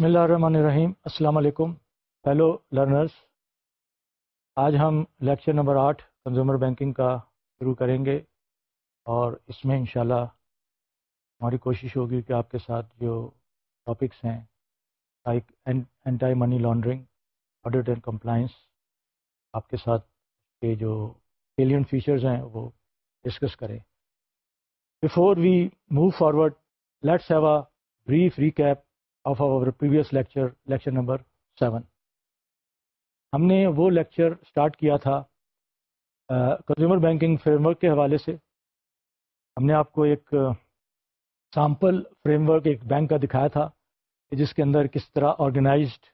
بسم اللہ الرحمن الرحیم السلام علیکم ہیلو لرنرس آج ہم لیکچر نمبر آٹھ کنزیومر بینکنگ کا شروع کریں گے اور اس میں انشاءاللہ ہماری کوشش ہوگی کہ آپ کے ساتھ جو ٹاپکس ہیں like anti money laundering order and compliance آپ کے ساتھ کے جو ایلین فیچرز ہیں وہ ڈسکس کریں before we move forward let's have a brief recap of our previous lecture lecture number seven ہم نے وہ لیکچر اسٹارٹ کیا تھا کنزیومر بینکنگ فریم ورک کے حوالے سے ہم نے آپ کو ایک سامپل فریم ورک ایک بینک کا دکھایا تھا کہ جس کے اندر کس طرح آرگنائزڈ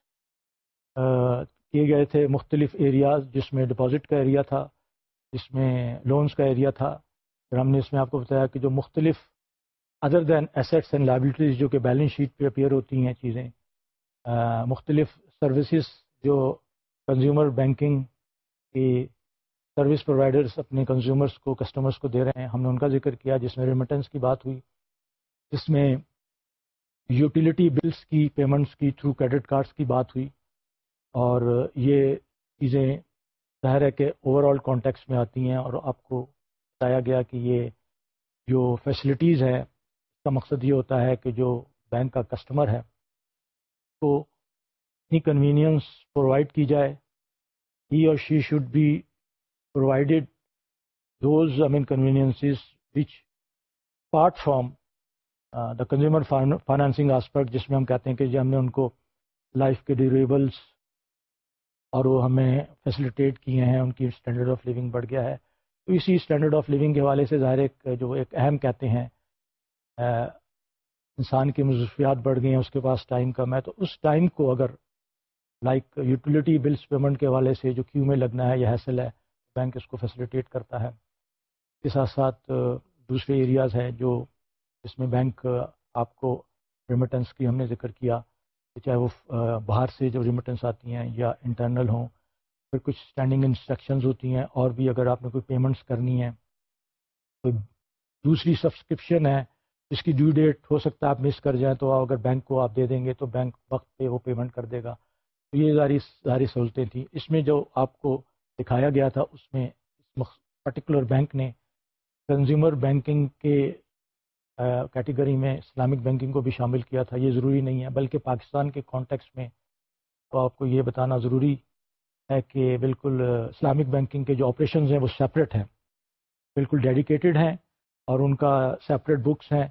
کیے گئے تھے مختلف ایریاز جس میں ڈپازٹ کا ایریا تھا جس میں لونز کا ایریا تھا پھر ہم نے اس میں آپ کو بتایا کہ جو مختلف other than assets and liabilities جو کہ بیلنس شیٹ پہ اپیئر ہوتی ہیں چیزیں مختلف سروسز جو کنزیومر بینکنگ کی سروس پرووائڈرس اپنے کنزیومرس کو کسٹمرس کو دے رہے ہیں ہم نے ان کا ذکر کیا جس میں ریمیٹنس کی بات ہوئی جس میں یوٹیلیٹی بلس کی پیمنٹس کی تھرو کریڈٹ کارڈس کی بات ہوئی اور یہ چیزیں ظاہر ہے کہ اوور آل کانٹیکس میں آتی ہیں اور آپ کو بتایا گیا کہ یہ جو فیسلٹیز ہیں کا مقصد یہ ہوتا ہے کہ جو بینک کا کسٹمر ہے کو اتنی کنوینئنس پرووائڈ کی جائے ہی اور she should be provided those I mean conveniences which part from the consumer financing aspect جس میں ہم کہتے ہیں کہ ہم نے ان کو لائف کے ڈیوریبلس اور وہ ہمیں فیسلیٹیٹ کیے ہیں ان کی اسٹینڈرڈ آف لیونگ بڑھ گیا ہے تو اسی اسٹینڈرڈ آف لیونگ کے حوالے سے ظاہر ایک جو ایک اہم کہتے ہیں انسان کی مصروفیات بڑھ گئی ہیں اس کے پاس ٹائم کم ہے تو اس ٹائم کو اگر لائک یوٹیلیٹی بلس پیمنٹ کے حوالے سے جو کیو میں لگنا ہے یا حاصل ہے بینک اس کو فیسلیٹیٹ کرتا ہے اس کے ساتھ ساتھ دوسرے ایریاز ہیں جو جس میں بینک آپ کو ریمیٹنس کی ہم نے ذکر کیا چاہے وہ باہر سے جو ریمیٹنس آتی ہیں یا انٹرنل ہوں پھر کچھ اسٹینڈنگ انسٹرکشنز ہوتی ہیں اور بھی اگر آپ نے کوئی پیمنٹس کرنی ہے کوئی دوسری سبسکرپشن ہے اس کی ڈیو ڈیٹ ہو سکتا ہے آپ مس کر جائیں تو اگر بینک کو آپ دے دیں گے تو بینک وقت پہ وہ پیمنٹ کر دے گا تو یہ ساری ساری سہولتیں تھیں اس میں جو آپ کو دکھایا گیا تھا اس میں پرٹیکولر بینک نے کنزیومر بینکنگ کے کیٹیگری میں اسلامک بینکنگ کو بھی شامل کیا تھا یہ ضروری نہیں ہے بلکہ پاکستان کے کانٹیکس میں تو آپ کو یہ بتانا ضروری ہے کہ بالکل اسلامک بینکنگ کے جو آپریشنز ہیں وہ سیپریٹ ہیں بالکل ڈیڈیکیٹڈ ہیں اور ان کا سیپریٹ بکس ہیں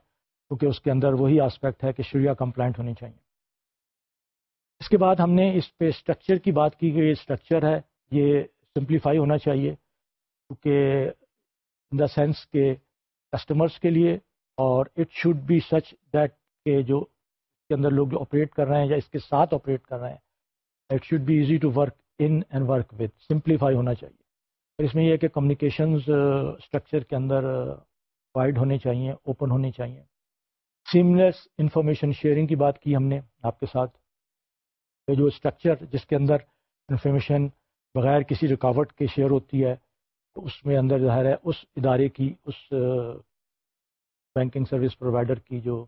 کیونکہ اس کے اندر وہی آسپیکٹ ہے کہ شریعہ کمپلائنٹ ہونی چاہیے اس کے بعد ہم نے اس پہ اسٹرکچر کی بات کی کہ یہ اسٹرکچر ہے یہ سمپلیفائی ہونا چاہیے کیونکہ ان دا سینس کے کسٹمرس کے لیے اور it should be such that کہ جو اس کے اندر لوگ جو آپریٹ کر رہے ہیں یا اس کے ساتھ آپریٹ کر رہے ہیں it should be easy to work in and work with simplify ہونا چاہیے پھر اس میں یہ کہ کمیونیکیشنز اسٹرکچر uh, کے اندر وائڈ uh, ہونے چاہیے اوپن ہونے چاہیے سیملیس انفارمیشن شیئرنگ کی بات کی ہم نے آپ کے ساتھ جو اسٹرکچر جس کے اندر انفارمیشن بغیر کسی رکاوٹ کے شیئر ہوتی ہے اس میں اندر ظاہر ہے اس ادارے کی اس بینکنگ سروس پرووائڈر کی جو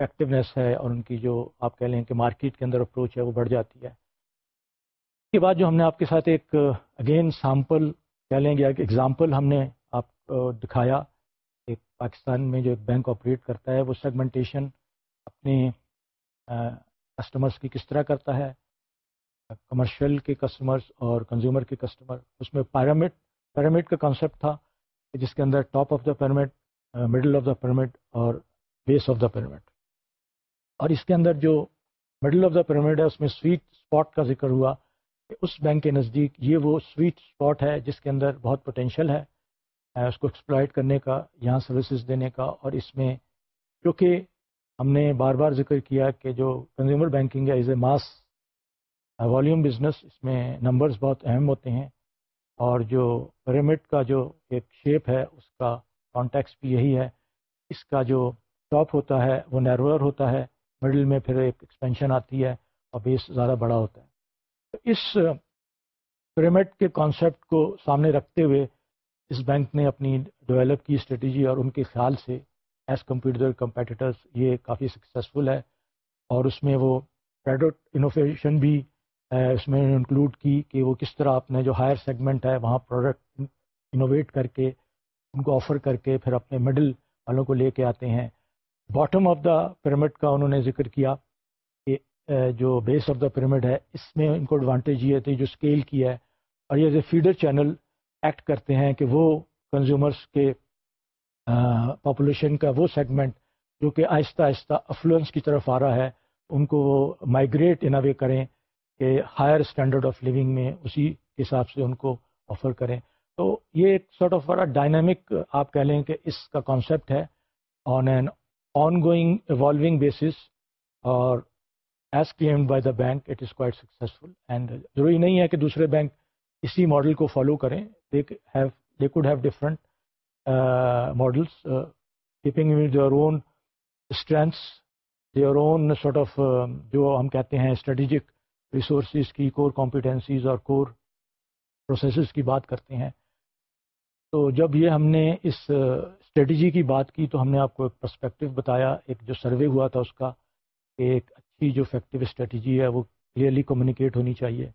ایکٹیونیس ہے اور ان کی جو آپ کہہ لیں کہ مارکیٹ کے اندر اپروچ ہے وہ بڑھ جاتی ہے اس کے بعد جو ہم نے آپ کے ساتھ ایک اگین سامپل کہہ لیں گے ایک ایگزامپل ہم نے آپ دکھایا ایک پاکستان میں جو ایک بینک آپریٹ کرتا ہے وہ سیگمنٹیشن اپنے کسٹمرس کی کس طرح کرتا ہے کمرشل کے کسٹمرس اور کنزیومر کے کسٹمر اس میں پیرامڈ پیرامڈ کا کانسیپٹ تھا کہ جس کے اندر top of the pyramid middle of the pyramid اور بیس آف دا پیرامڈ اور اس کے اندر جو مڈل آف دا پیرامڈ ہے اس میں سویٹ اسپاٹ کا ذکر ہوا کہ اس بینک کے نزدیک یہ وہ سویٹ اسپاٹ ہے جس کے اندر بہت پوٹینشیل ہے اس کو ایکسپلائٹ کرنے کا یہاں سروسز دینے کا اور اس میں کیونکہ ہم نے بار بار ذکر کیا کہ جو کنزیومر بینکنگ ہے is a mass volume business اس میں نمبرز بہت اہم ہوتے ہیں اور جو پیرامڈ کا جو ایک شیپ ہے اس کا کانٹیکس بھی یہی ہے اس کا جو ٹاپ ہوتا ہے وہ نیرور ہوتا ہے مڈل میں پھر ایک ایکسپینشن آتی ہے اور بیس زیادہ بڑا ہوتا ہے تو اس پیرامڈ کے کانسیپٹ کو سامنے رکھتے ہوئے اس بینک نے اپنی ڈیولپ کی اسٹریٹجی اور ان کے خیال سے ایز کمپیئر کمپیٹیٹرس یہ کافی سکسیزفل ہے اور اس میں وہ پروڈکٹ انوویشن بھی اس میں انکلوڈ کی کہ وہ کس طرح اپنے جو ہائر سیگمنٹ ہے وہاں پروڈکٹ انوویٹ کر کے ان کو آفر کر کے پھر اپنے مڈل والوں کو لے کے آتے ہیں باٹم آف دا پیرامڈ کا انہوں نے ذکر کیا کہ جو بیس آف دا پیرامڈ ہے اس میں ان کو ایڈوانٹیج یہ تھی جو اسکیل کی ہے اور یہ as a feeder channel act کرتے ہیں کہ وہ کنزیومرس کے پاپولیشن کا وہ سیگمنٹ جو کہ آہستہ آہستہ افلوئنس کی طرف آ رہا ہے ان کو وہ مائگریٹ ان وے کریں کہ ہائر اسٹینڈرڈ آف لیونگ میں اسی حساب سے ان کو آفر کریں تو یہ ایک سارٹ آف بڑا ڈائنامک آپ کہہ لیں کہ اس کا کانسیپٹ ہے on an ongoing evolving basis اور as claimed by the bank it is quite successful and ضروری نہیں ہے کہ دوسرے بینک اسی ماڈل کو فالو کریں they could have different models keeping their own strengths their own sort of جو ہم کہتے ہیں اسٹریٹجک ریسورسز کی کور کمپیٹنسیز اور کور پروسیسز کی بات کرتے ہیں تو جب یہ ہم نے اس اسٹریٹجی uh, کی بات کی تو ہم نے آپ کو ایک پرسپیکٹو بتایا ایک جو سروے ہوا تھا اس کا کہ ایک اچھی جو افیکٹو اسٹریٹجی ہے وہ کلیئرلی کمیونیکیٹ ہونی چاہیے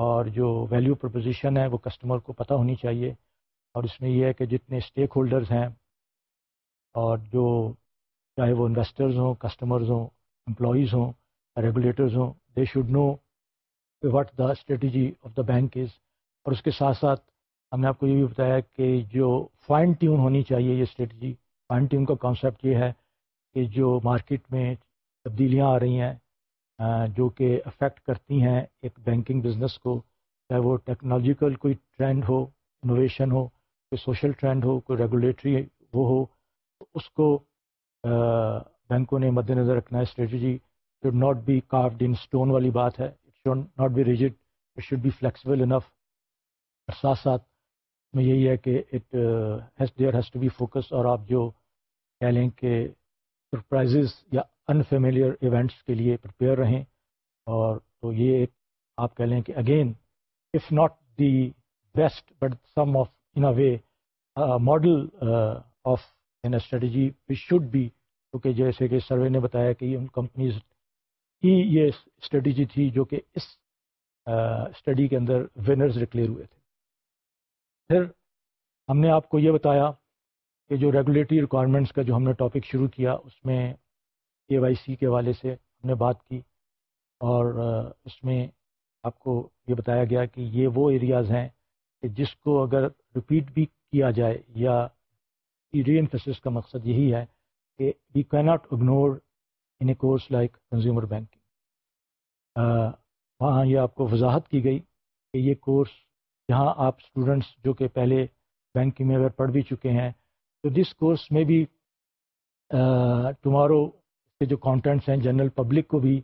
اور جو ویلیو پرپوزیشن ہے وہ کسٹمر کو پتہ ہونی چاہیے اور اس میں یہ ہے کہ جتنے اسٹیک ہولڈرز ہیں اور جو چاہے وہ انویسٹرز ہوں کسٹمرز ہوں امپلائیز ہوں ریگولیٹرز ہوں they should know what the strategy of the bank is اور اس کے ساتھ ساتھ ہم نے آپ کو یہ بھی بتایا کہ جو فائن ٹیون ہونی چاہیے یہ اسٹریٹجی فائن ٹیون کا کانسیپٹ یہ ہے کہ جو مارکیٹ میں تبدیلیاں آ رہی ہیں جو کہ افیکٹ کرتی ہیں ایک بینکنگ بزنس کو چاہے وہ ٹیکنالوجیکل کوئی ٹرینڈ ہو انوویشن ہو کوئی سوشل ٹرینڈ ہو کوئی ریگولیٹری وہ ہو اس کو بینکوں نے مد نظر رکھنا ہے strategy should not be carved in stone والی بات ہے should not be rigid it should be flexible enough اور ساتھ ساتھ میں یہی ہے کہ it has there has to be focus اور آپ جو کہہ لیں کہ سرپرائزز یا ان ایونٹس کے لیے پریپیئر رہیں اور تو یہ ایک آپ کہہ لیں کہ again if not the best but some of in a way model of strategy we should be کیونکہ جیسے کہ سروے نے بتایا کہ یہ ان کمپنیز کی یہ اسٹریٹجی تھی جو کہ اس اسٹڈی uh, کے اندر ونرز ڈکلیئر ہوئے تھے پھر ہم نے آپ کو یہ بتایا کہ جو ریگولیٹری ریکوائرمنٹس کا جو ہم نے ٹاپک شروع کیا اس میں کے وائی سی کے والے سے ہم نے بات کی اور اس میں آپ کو یہ بتایا گیا کہ یہ وہ ایریاز ہیں کہ جس کو اگر رپیٹ بھی کیا جائے یا ری فیسز کا مقصد یہی ہے کہ we can not ignore in a course like consumer bank وہاں یہ آپ کو وضاحت کی گئی کہ یہ کورس جہاں آپ اسٹوڈنٹس جو کہ پہلے بینک میں اگر پڑھ بھی چکے ہیں تو دس کورس میں بھی ٹمارو کے جو کانٹینٹس ہیں جنرل پبلک کو بھی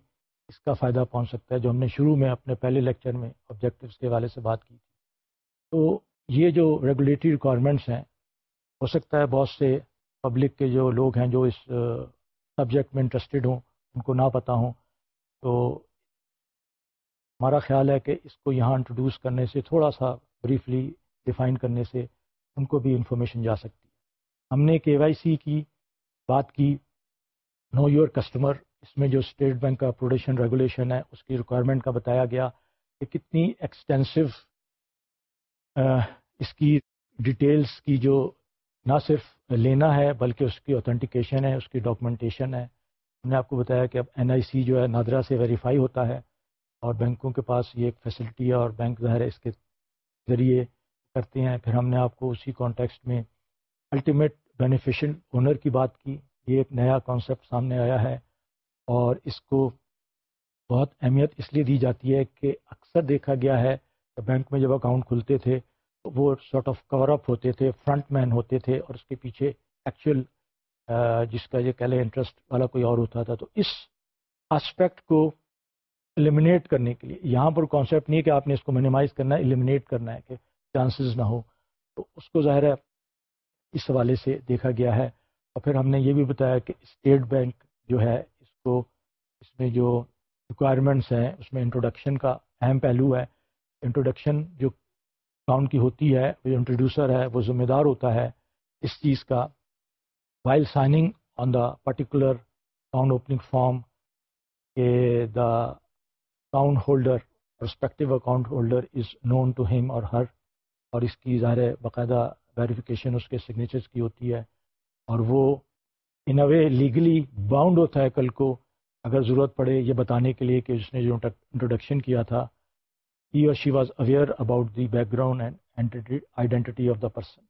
اس کا فائدہ پہنچ سکتا ہے جو ہم نے شروع میں اپنے پہلے لیکچر میں آبجیکٹیوس کے حوالے سے بات کی تو یہ جو ریگولیٹری ریکوائرمنٹس ہیں ہو سکتا ہے بہت سے پبلک کے جو لوگ ہیں جو اس سبجیکٹ میں انٹرسٹیڈ ہوں ان کو نہ پتہ ہوں تو ہمارا خیال ہے کہ اس کو یہاں انٹروڈیوس کرنے سے تھوڑا سا بریفلی ڈیفائن کرنے سے ان کو بھی انفارمیشن جا سکتی ہم نے کے وائی سی کی بات کی نو یور کسٹمر اس میں جو اسٹیٹ بینک کا پروڈکشن ریگولیشن ہے اس کی ریکوائرمنٹ کا بتایا گیا کہ کتنی ایکسٹینسو اس کی ڈیٹیلز کی جو نہ صرف لینا ہے بلکہ اس کی اوتھنٹیکیشن ہے اس کی ڈاکومنٹیشن ہے ہم نے آپ کو بتایا کہ اب این آئی سی جو ہے نادرا سے ویریفائی ہوتا ہے اور بینکوں کے پاس یہ ایک فیسلٹی ہے اور بینک ظاہر اس کے ذریعے کرتے ہیں پھر ہم نے آپ کو اسی کانٹیکسٹ میں الٹیمیٹ بینیفیشل اونر کی بات کی یہ ایک نیا کانسیپٹ سامنے آیا ہے اور اس کو بہت اہمیت اس لیے دی جاتی ہے کہ اکثر دیکھا گیا ہے کہ بینک میں جب اکاؤنٹ کھلتے تھے تو وہ شارٹ آف کور اپ ہوتے تھے فرنٹ مین ہوتے تھے اور اس کے پیچھے ایکچوئل جس کا یہ کہہ لیں انٹرسٹ والا کوئی اور ہوتا تھا تو اس آسپیکٹ کو المینیٹ کرنے کے لیے یہاں پر کانسیپٹ نہیں ہے کہ آپ نے اس کو مینیمائز کرنا ہے المینیٹ کرنا ہے کہ چانسز نہ ہو تو اس کو ظاہر ہے اس حوالے سے دیکھا گیا ہے اور پھر ہم نے یہ بھی بتایا کہ اسٹیٹ بینک جو ہے اس کو اس میں جو ریکوائرمنٹس ہیں اس میں انٹروڈکشن کا اہم پہلو ہے انٹروڈکشن جو اکاؤنٹ کی ہوتی ہے وہ انٹروڈیوسر ہے وہ ذمہ دار ہوتا ہے اس چیز کا while signing on the particular account opening form کے the account holder perspective account holder is known to him اور ہر اور اس کی اظہار باقاعدہ ویریفیکیشن اس کے سگنیچرس کی ہوتی ہے اور وہ in a way legally bound ہوتا ہے کل کو اگر ضرورت پڑے یہ بتانے کے لیے کہ اس نے جو انٹروڈکشن کیا تھا ہی اور she was aware about the background and identity of the person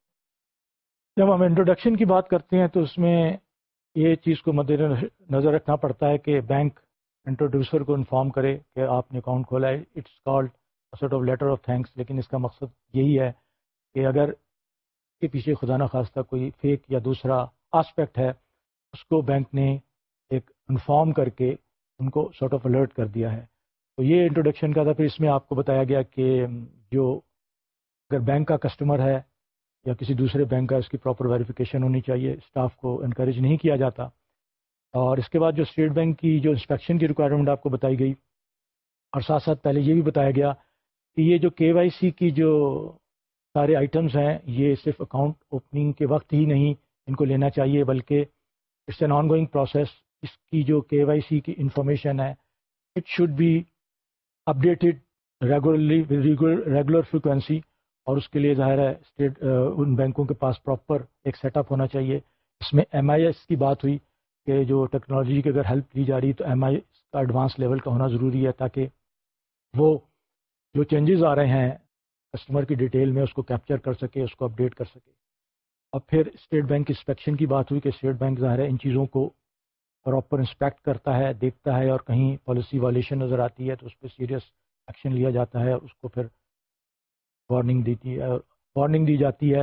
جب ہم انٹروڈکشن کی بات کرتے ہیں تو اس میں یہ چیز کو مد نظر رکھنا پڑتا ہے کہ بینک انٹروڈیوسر کو انفارم کرے کہ آپ نے اکاؤنٹ کھولا ہے it's called of letter of thanks لیکن اس کا مقصد یہی ہے کہ اگر کے پیچھے خدا نخواستہ کوئی فیک یا دوسرا آسپیکٹ ہے اس کو بینک نے ایک انفارم کر کے ان کو سارٹ آف الرٹ کر دیا ہے تو یہ انٹروڈکشن کا تھا پھر اس میں آپ کو بتایا گیا کہ جو اگر بینک کا کسٹمر ہے یا کسی دوسرے بینک کا اس کی پراپر ویریفیکیشن ہونی چاہیے اسٹاف کو انکریج نہیں کیا جاتا اور اس کے بعد جو اسٹیٹ بینک کی جو انسپیکشن کی ریکوائرمنٹ آپ کو بتائی گئی اور ساتھ ساتھ پہلے یہ بھی بتایا گیا کہ یہ جو کے وائی سی کی جو سارے آئٹمس ہیں یہ صرف اکاؤنٹ اوپننگ کے وقت ہی نہیں ان کو لینا چاہیے بلکہ it's an ongoing process اس کی جو کے وائی سی کی انفارمیشن ہے it should be updated regularly regular frequency اور اس کے لیے ظاہر ہے اسٹیٹ uh, ان بینکوں کے پاس پراپر ایک سیٹ اپ ہونا چاہیے اس میں ایم آئی ایس کی بات ہوئی کہ جو ٹیکنالوجی کی اگر ہیلپ لی جا رہی تو ایم آئی کا ایڈوانس لیول کا ہونا ضروری ہے تاکہ وہ جو چینجز آ رہے ہیں کسٹمر کی ڈیٹیل میں اس کو کیپچر کر سکے اس کو اپڈیٹ کر سکے اب پھر اسٹیٹ بینک کی کی بات ہوئی کہ اسٹیٹ بینک ظاہر ہے ان چیزوں کو پراپر انسپیکٹ کرتا ہے دیکھتا ہے اور کہیں پالیسی وائلیشن نظر آتی ہے تو اس پہ سیریس ایکشن لیا جاتا ہے اس کو پھر وارننگ دیتی ہے وارننگ دی جاتی ہے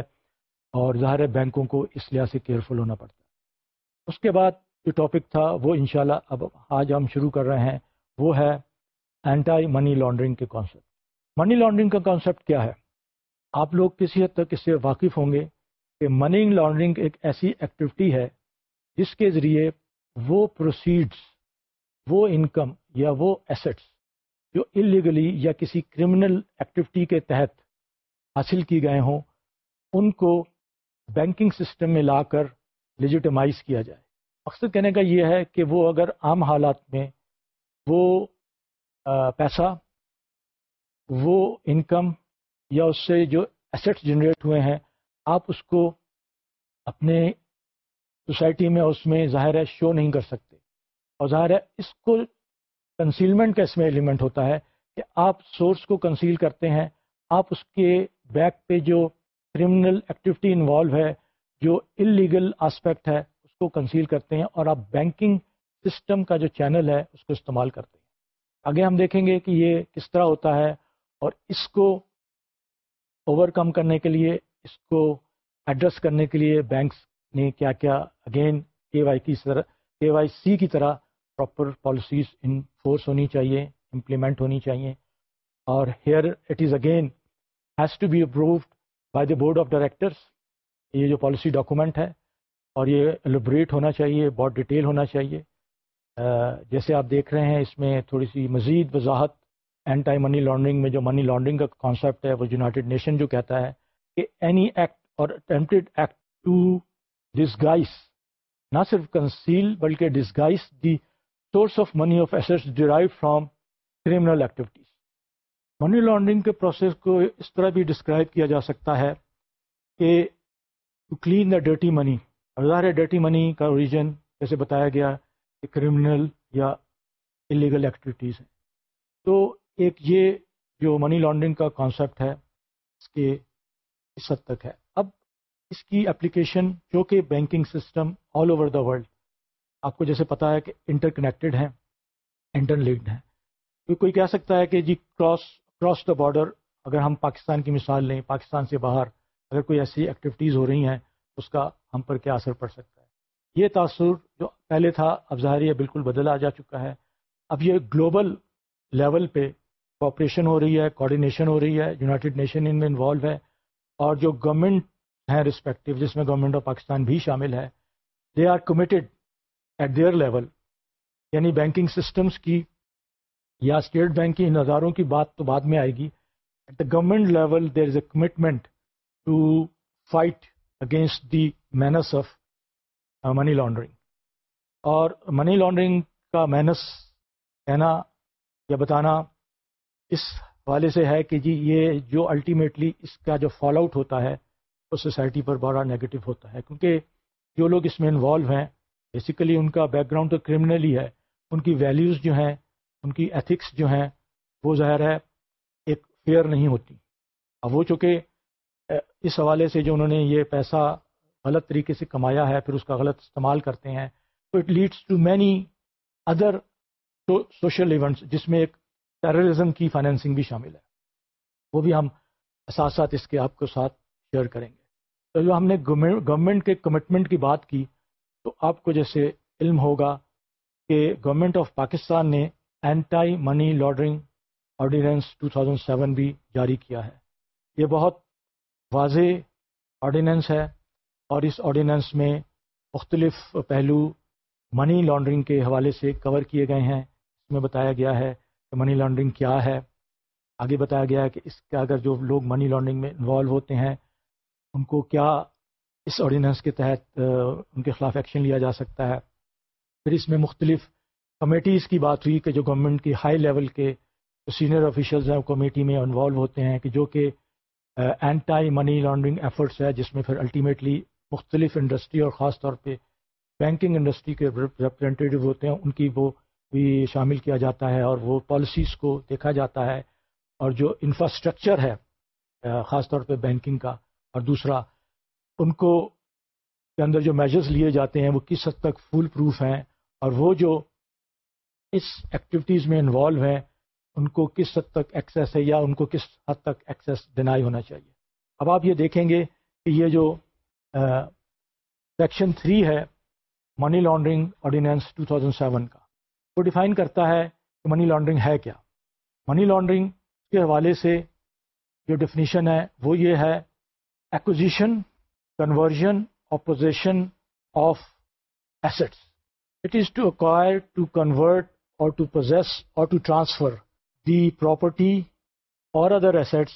اور ظاہر ہے بینکوں کو اس لحاظ سے کیئرفل ہونا پڑتا ہے اس کے بعد جو ٹاپک تھا وہ انشاءاللہ اب آج ہم شروع کر رہے ہیں وہ ہے اینٹائی منی لانڈرنگ کے کانسیپٹ منی لانڈرنگ کا کانسیپٹ کیا ہے آپ لوگ کسی حد تک اس سے واقف ہوں گے کہ منی لانڈرنگ ایک ایسی ایکٹیویٹی ہے جس کے ذریعے وہ پروسیڈس وہ انکم یا وہ ایسٹس جو انلیگلی یا کسی کرمنل ایکٹیویٹی کے تحت حاصل کی گئے ہوں ان کو بینکنگ سسٹم میں لا کر لیجیٹمائز کیا جائے مقصد کہنے کا یہ ہے کہ وہ اگر عام حالات میں وہ پیسہ وہ انکم یا اس سے جو ایسٹ جنریٹ ہوئے ہیں آپ اس کو اپنے سوسائٹی میں اس میں ظاہر ہے شو نہیں کر سکتے اور ظاہر ہے اس کو کنسیلمنٹ کا اس میں ایلیمنٹ ہوتا ہے کہ آپ سورس کو کنسیل کرتے ہیں آپ اس کے بیک پہ جو کرمنل ایکٹیویٹی انوالو ہے جو انلیگل آسپیکٹ ہے اس کو کنسیل کرتے ہیں اور آپ بینکنگ سسٹم کا جو چینل ہے اس کو استعمال کرتے ہیں آگے ہم دیکھیں گے کہ یہ کس طرح ہوتا ہے اور اس کو اوور کم کرنے کے لیے اس کو ایڈریس کرنے کے لیے بینکس نے کیا کیا اگین کے وائی کی طرح کے وائی سی کی طرح پراپر پالیسیز انفورس ہونی چاہیے امپلیمنٹ ہونی چاہیے اور here it is again has to be approved by the board of directors یہ جو پالیسی ڈاکومنٹ ہے اور یہ البریٹ ہونا چاہیے بہت ڈیٹیل ہونا چاہیے جیسے آپ دیکھ رہے ہیں اس میں تھوڑی سی مزید وضاحت اینٹائی منی لانڈرنگ میں جو منی لانڈرنگ کا کانسیپٹ ہے وہ یونائٹیڈ نیشن جو کہتا ہے کہ اینی ایکٹ اور اٹمپٹیڈ ایکٹ ٹو نہ صرف کنسیل بلکہ the source of of money from activities money laundering کے پروسیس کو اس طرح بھی ڈسکرائب کیا جا سکتا ہے کہ to clean the dirty money ظاہر ڈرٹی منی کا اوریجن جیسے بتایا گیا کہ کریمنل یا انلیگل ایکٹیویٹیز ہیں تو ایک یہ جو منی لانڈرنگ کا کانسیپٹ ہے اس کے اس حد تک ہے اب اس کی اپلیکیشن جو کہ banking system all over the world آپ کو جیسے پتا ہے کہ انٹر کنیکٹڈ ہیں انٹر لنکڈ ہیں تو کوئی کہہ سکتا ہے کہ جی کراس کراس دا بارڈر اگر ہم پاکستان کی مثال لیں پاکستان سے باہر اگر کوئی ایسی ایکٹیویٹیز ہو رہی ہیں اس کا ہم پر کیا اثر پڑ سکتا ہے یہ تاثر جو پہلے تھا اب ظاہر یہ بالکل بدل آ جا چکا ہے اب یہ گلوبل لیول پہ کوپریشن ہو رہی ہے کوآڈینیشن ہو رہی ہے یونائٹیڈ نیشن ان میں انوالو ہے اور جو گورنمنٹ ہیں رسپیکٹو جس میں گورنمنٹ آف پاکستان بھی شامل ہے they are committed at their level یعنی بینکنگ سسٹمس کی یا اسٹیٹ بینک کی ان ہزاروں کی بات تو بعد میں آئے گی at the government level there is a commitment to fight against the menace of money laundering اور منی لانڈرنگ کا مینس کہنا یا بتانا اس حوالے سے ہے کہ جی یہ جو الٹیمیٹلی اس کا جو فال آؤٹ ہوتا ہے وہ سوسائٹی پر بڑا نگیٹو ہوتا ہے کیونکہ جو لوگ اس میں انوالو ہیں بیسیکلی ان کا بیک گراؤنڈ تو کرمنل ہی ہے ان کی ویلیوز جو ہیں ان کی ایتھکس جو ہیں وہ ظاہر ہے ایک فیئر نہیں ہوتی اب وہ چونکہ اس حوالے سے جو انہوں نے یہ پیسہ غلط طریقے سے کمایا ہے پھر اس کا غلط استعمال کرتے ہیں تو it leads to many other social events جس میں ایک ٹیررزم کی فائنینسنگ بھی شامل ہے وہ بھی ہم ساتھ ساتھ اس کے آپ کو ساتھ شیئر کریں گے تو جو ہم نے گورنمنٹ کے کمٹمنٹ کی بات کی تو آپ کو جیسے علم ہوگا کہ گورنمنٹ آف پاکستان نے اینٹائی منی لانڈرنگ آرڈیننس 2007 بھی جاری کیا ہے یہ بہت واضح آرڈیننس ہے اور اس آرڈیننس میں مختلف پہلو منی لانڈرنگ کے حوالے سے کور کیے گئے ہیں اس میں بتایا گیا ہے کہ منی لانڈرنگ کیا ہے آگے بتایا گیا ہے کہ اس کا اگر جو لوگ منی لانڈرنگ میں انوالو ہوتے ہیں ان کو کیا اس آرڈیننس کے تحت ان کے خلاف ایکشن لیا جا سکتا ہے پھر اس میں مختلف کمیٹیز کی بات ہوئی کہ جو گورنمنٹ کی ہائی لیول کے سینئر آفیشلز ہیں کمیٹی میں انوالو ہوتے ہیں کہ جو کہ اینٹائی منی لانڈرنگ ایفرٹس ہے جس میں پھر الٹیمیٹلی مختلف انڈسٹری اور خاص طور پہ بینکنگ انڈسٹری کے ریپرزینٹیو ہوتے ہیں ان کی وہ بھی شامل کیا جاتا ہے اور وہ پالیسیز کو دیکھا جاتا ہے اور جو انفراسٹرکچر ہے خاص طور پہ بینکنگ کا اور دوسرا ان کو کے اندر جو میجرز لیے جاتے ہیں وہ کس حد تک فول پروف ہیں اور وہ جو اس ایکٹیویٹیز میں انوالو ہیں ان کو کس حد تک ایکسیس ہے یا ان کو کس حد تک ایکسیس ڈینائی ہونا چاہیے اب آپ یہ دیکھیں گے کہ یہ جو سیکشن تھری ہے money laundering ordinance two thousand seven کا وہ ڈیفائن کرتا ہے کہ منی لانڈرنگ ہے کیا منی لانڈرنگ کے حوالے سے جو ڈیفینیشن ہے وہ یہ ہے acquisition conversion possession of assets it is to acquire to convert اور ٹو پوزیس اور ٹو ٹرانسفر دی پراپرٹی اور other assets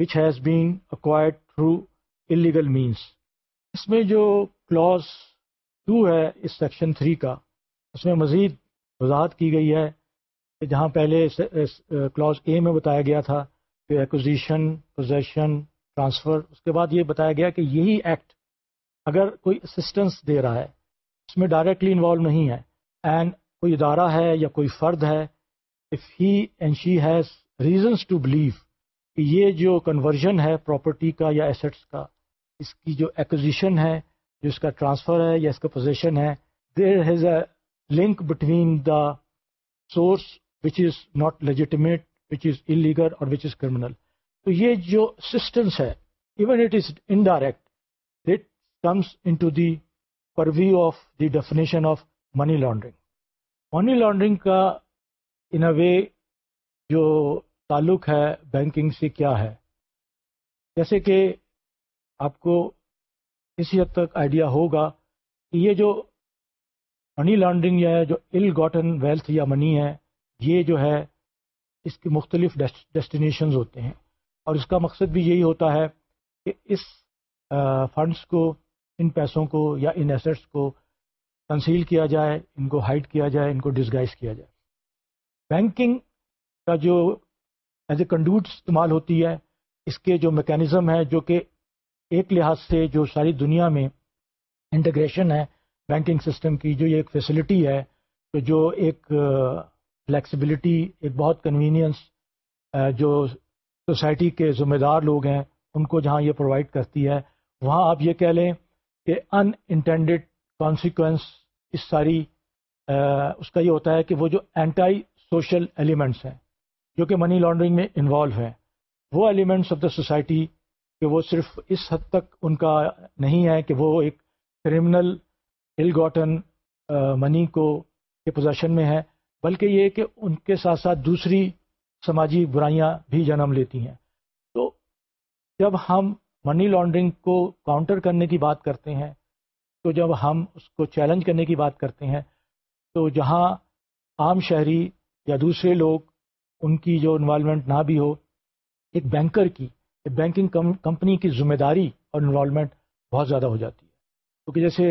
which has been acquired through illegal means اس میں جو کلاس ٹو ہے اس سیکشن تھری کا اس میں مزید وضاحت کی گئی ہے کہ جہاں پہلے کلاز اے میں بتایا گیا تھا کہ ایکوزیشن پوزیشن ٹرانسفر اس کے بعد یہ بتایا گیا کہ یہی ایکٹ اگر کوئی اسسٹنس دے رہا ہے اس میں ڈائریکٹلی انوالو نہیں ہے اینڈ کوئی ادارہ ہے یا کوئی فرد ہے if he and she has reasons to believe کہ یہ جو کنورژن ہے پراپرٹی کا یا ایسٹس کا اس کی جو ایکوزیشن ہے جو اس کا ٹرانسفر ہے یا اس کا پوزیشن ہے there has a link between the source not legitimate is illegal اور یہ جو سسٹم ہے definition of money laundering money laundering کا ان اے وے جو تعلق ہے بینکنگ سے کیا ہے جیسے کہ آپ کو اسی حد تک آئیڈیا ہوگا کہ یہ جو منی لانڈرنگ یا جو ال گاٹن ویلتھ یا منی ہے یہ جو ہے اس کی مختلف ڈیسٹینیشنز ہوتے ہیں اور اس کا مقصد بھی یہی ہوتا ہے کہ اس فنڈس کو ان پیسوں کو یا ان ایسٹس کو کنسیل کیا جائے ان کو ہائڈ کیا جائے ان کو ڈسگائز کیا جائے بینکنگ کا جو ایز اے کنڈوٹ استعمال ہوتی ہے اس کے جو میکینزم ہے جو کہ ایک لحاظ سے جو ساری دنیا میں انٹیگریشن ہے بینکنگ سسٹم کی جو یہ ایک فیسلٹی ہے تو جو ایک فلیکسیبلٹی ایک بہت کنوینئنس جو سوسائٹی کے ذمہ دار لوگ ہیں ان کو جہاں یہ پرووائڈ کرتی ہے وہاں آپ یہ کہہ لیں کہ ان انٹینڈیڈ کانسیکوینس اس ساری اس کا یہ ہوتا ہے کہ وہ جو اینٹائی سوشل ایلیمنٹس ہیں جو کہ منی لانڈرنگ میں انوالو ہیں وہ ایلیمنٹس آف دا سوسائٹی کہ وہ صرف اس حد تک ان کا نہیں ہے کہ وہ ایک کرمنل ہل گاٹن منی کو کے پوزیشن میں ہے بلکہ یہ کہ ان کے ساتھ ساتھ دوسری سماجی برائیاں بھی جنم لیتی ہیں تو جب ہم منی لانڈرنگ کو کاؤنٹر کرنے کی بات کرتے ہیں تو جب ہم اس کو چیلنج کرنے کی بات کرتے ہیں تو جہاں عام شہری یا دوسرے لوگ ان کی جو انوالومنٹ نہ بھی ہو ایک بینکر کی ایک بینکنگ کمپنی کی ذمہ داری اور انوالومنٹ بہت زیادہ ہو جاتی ہے کیونکہ جیسے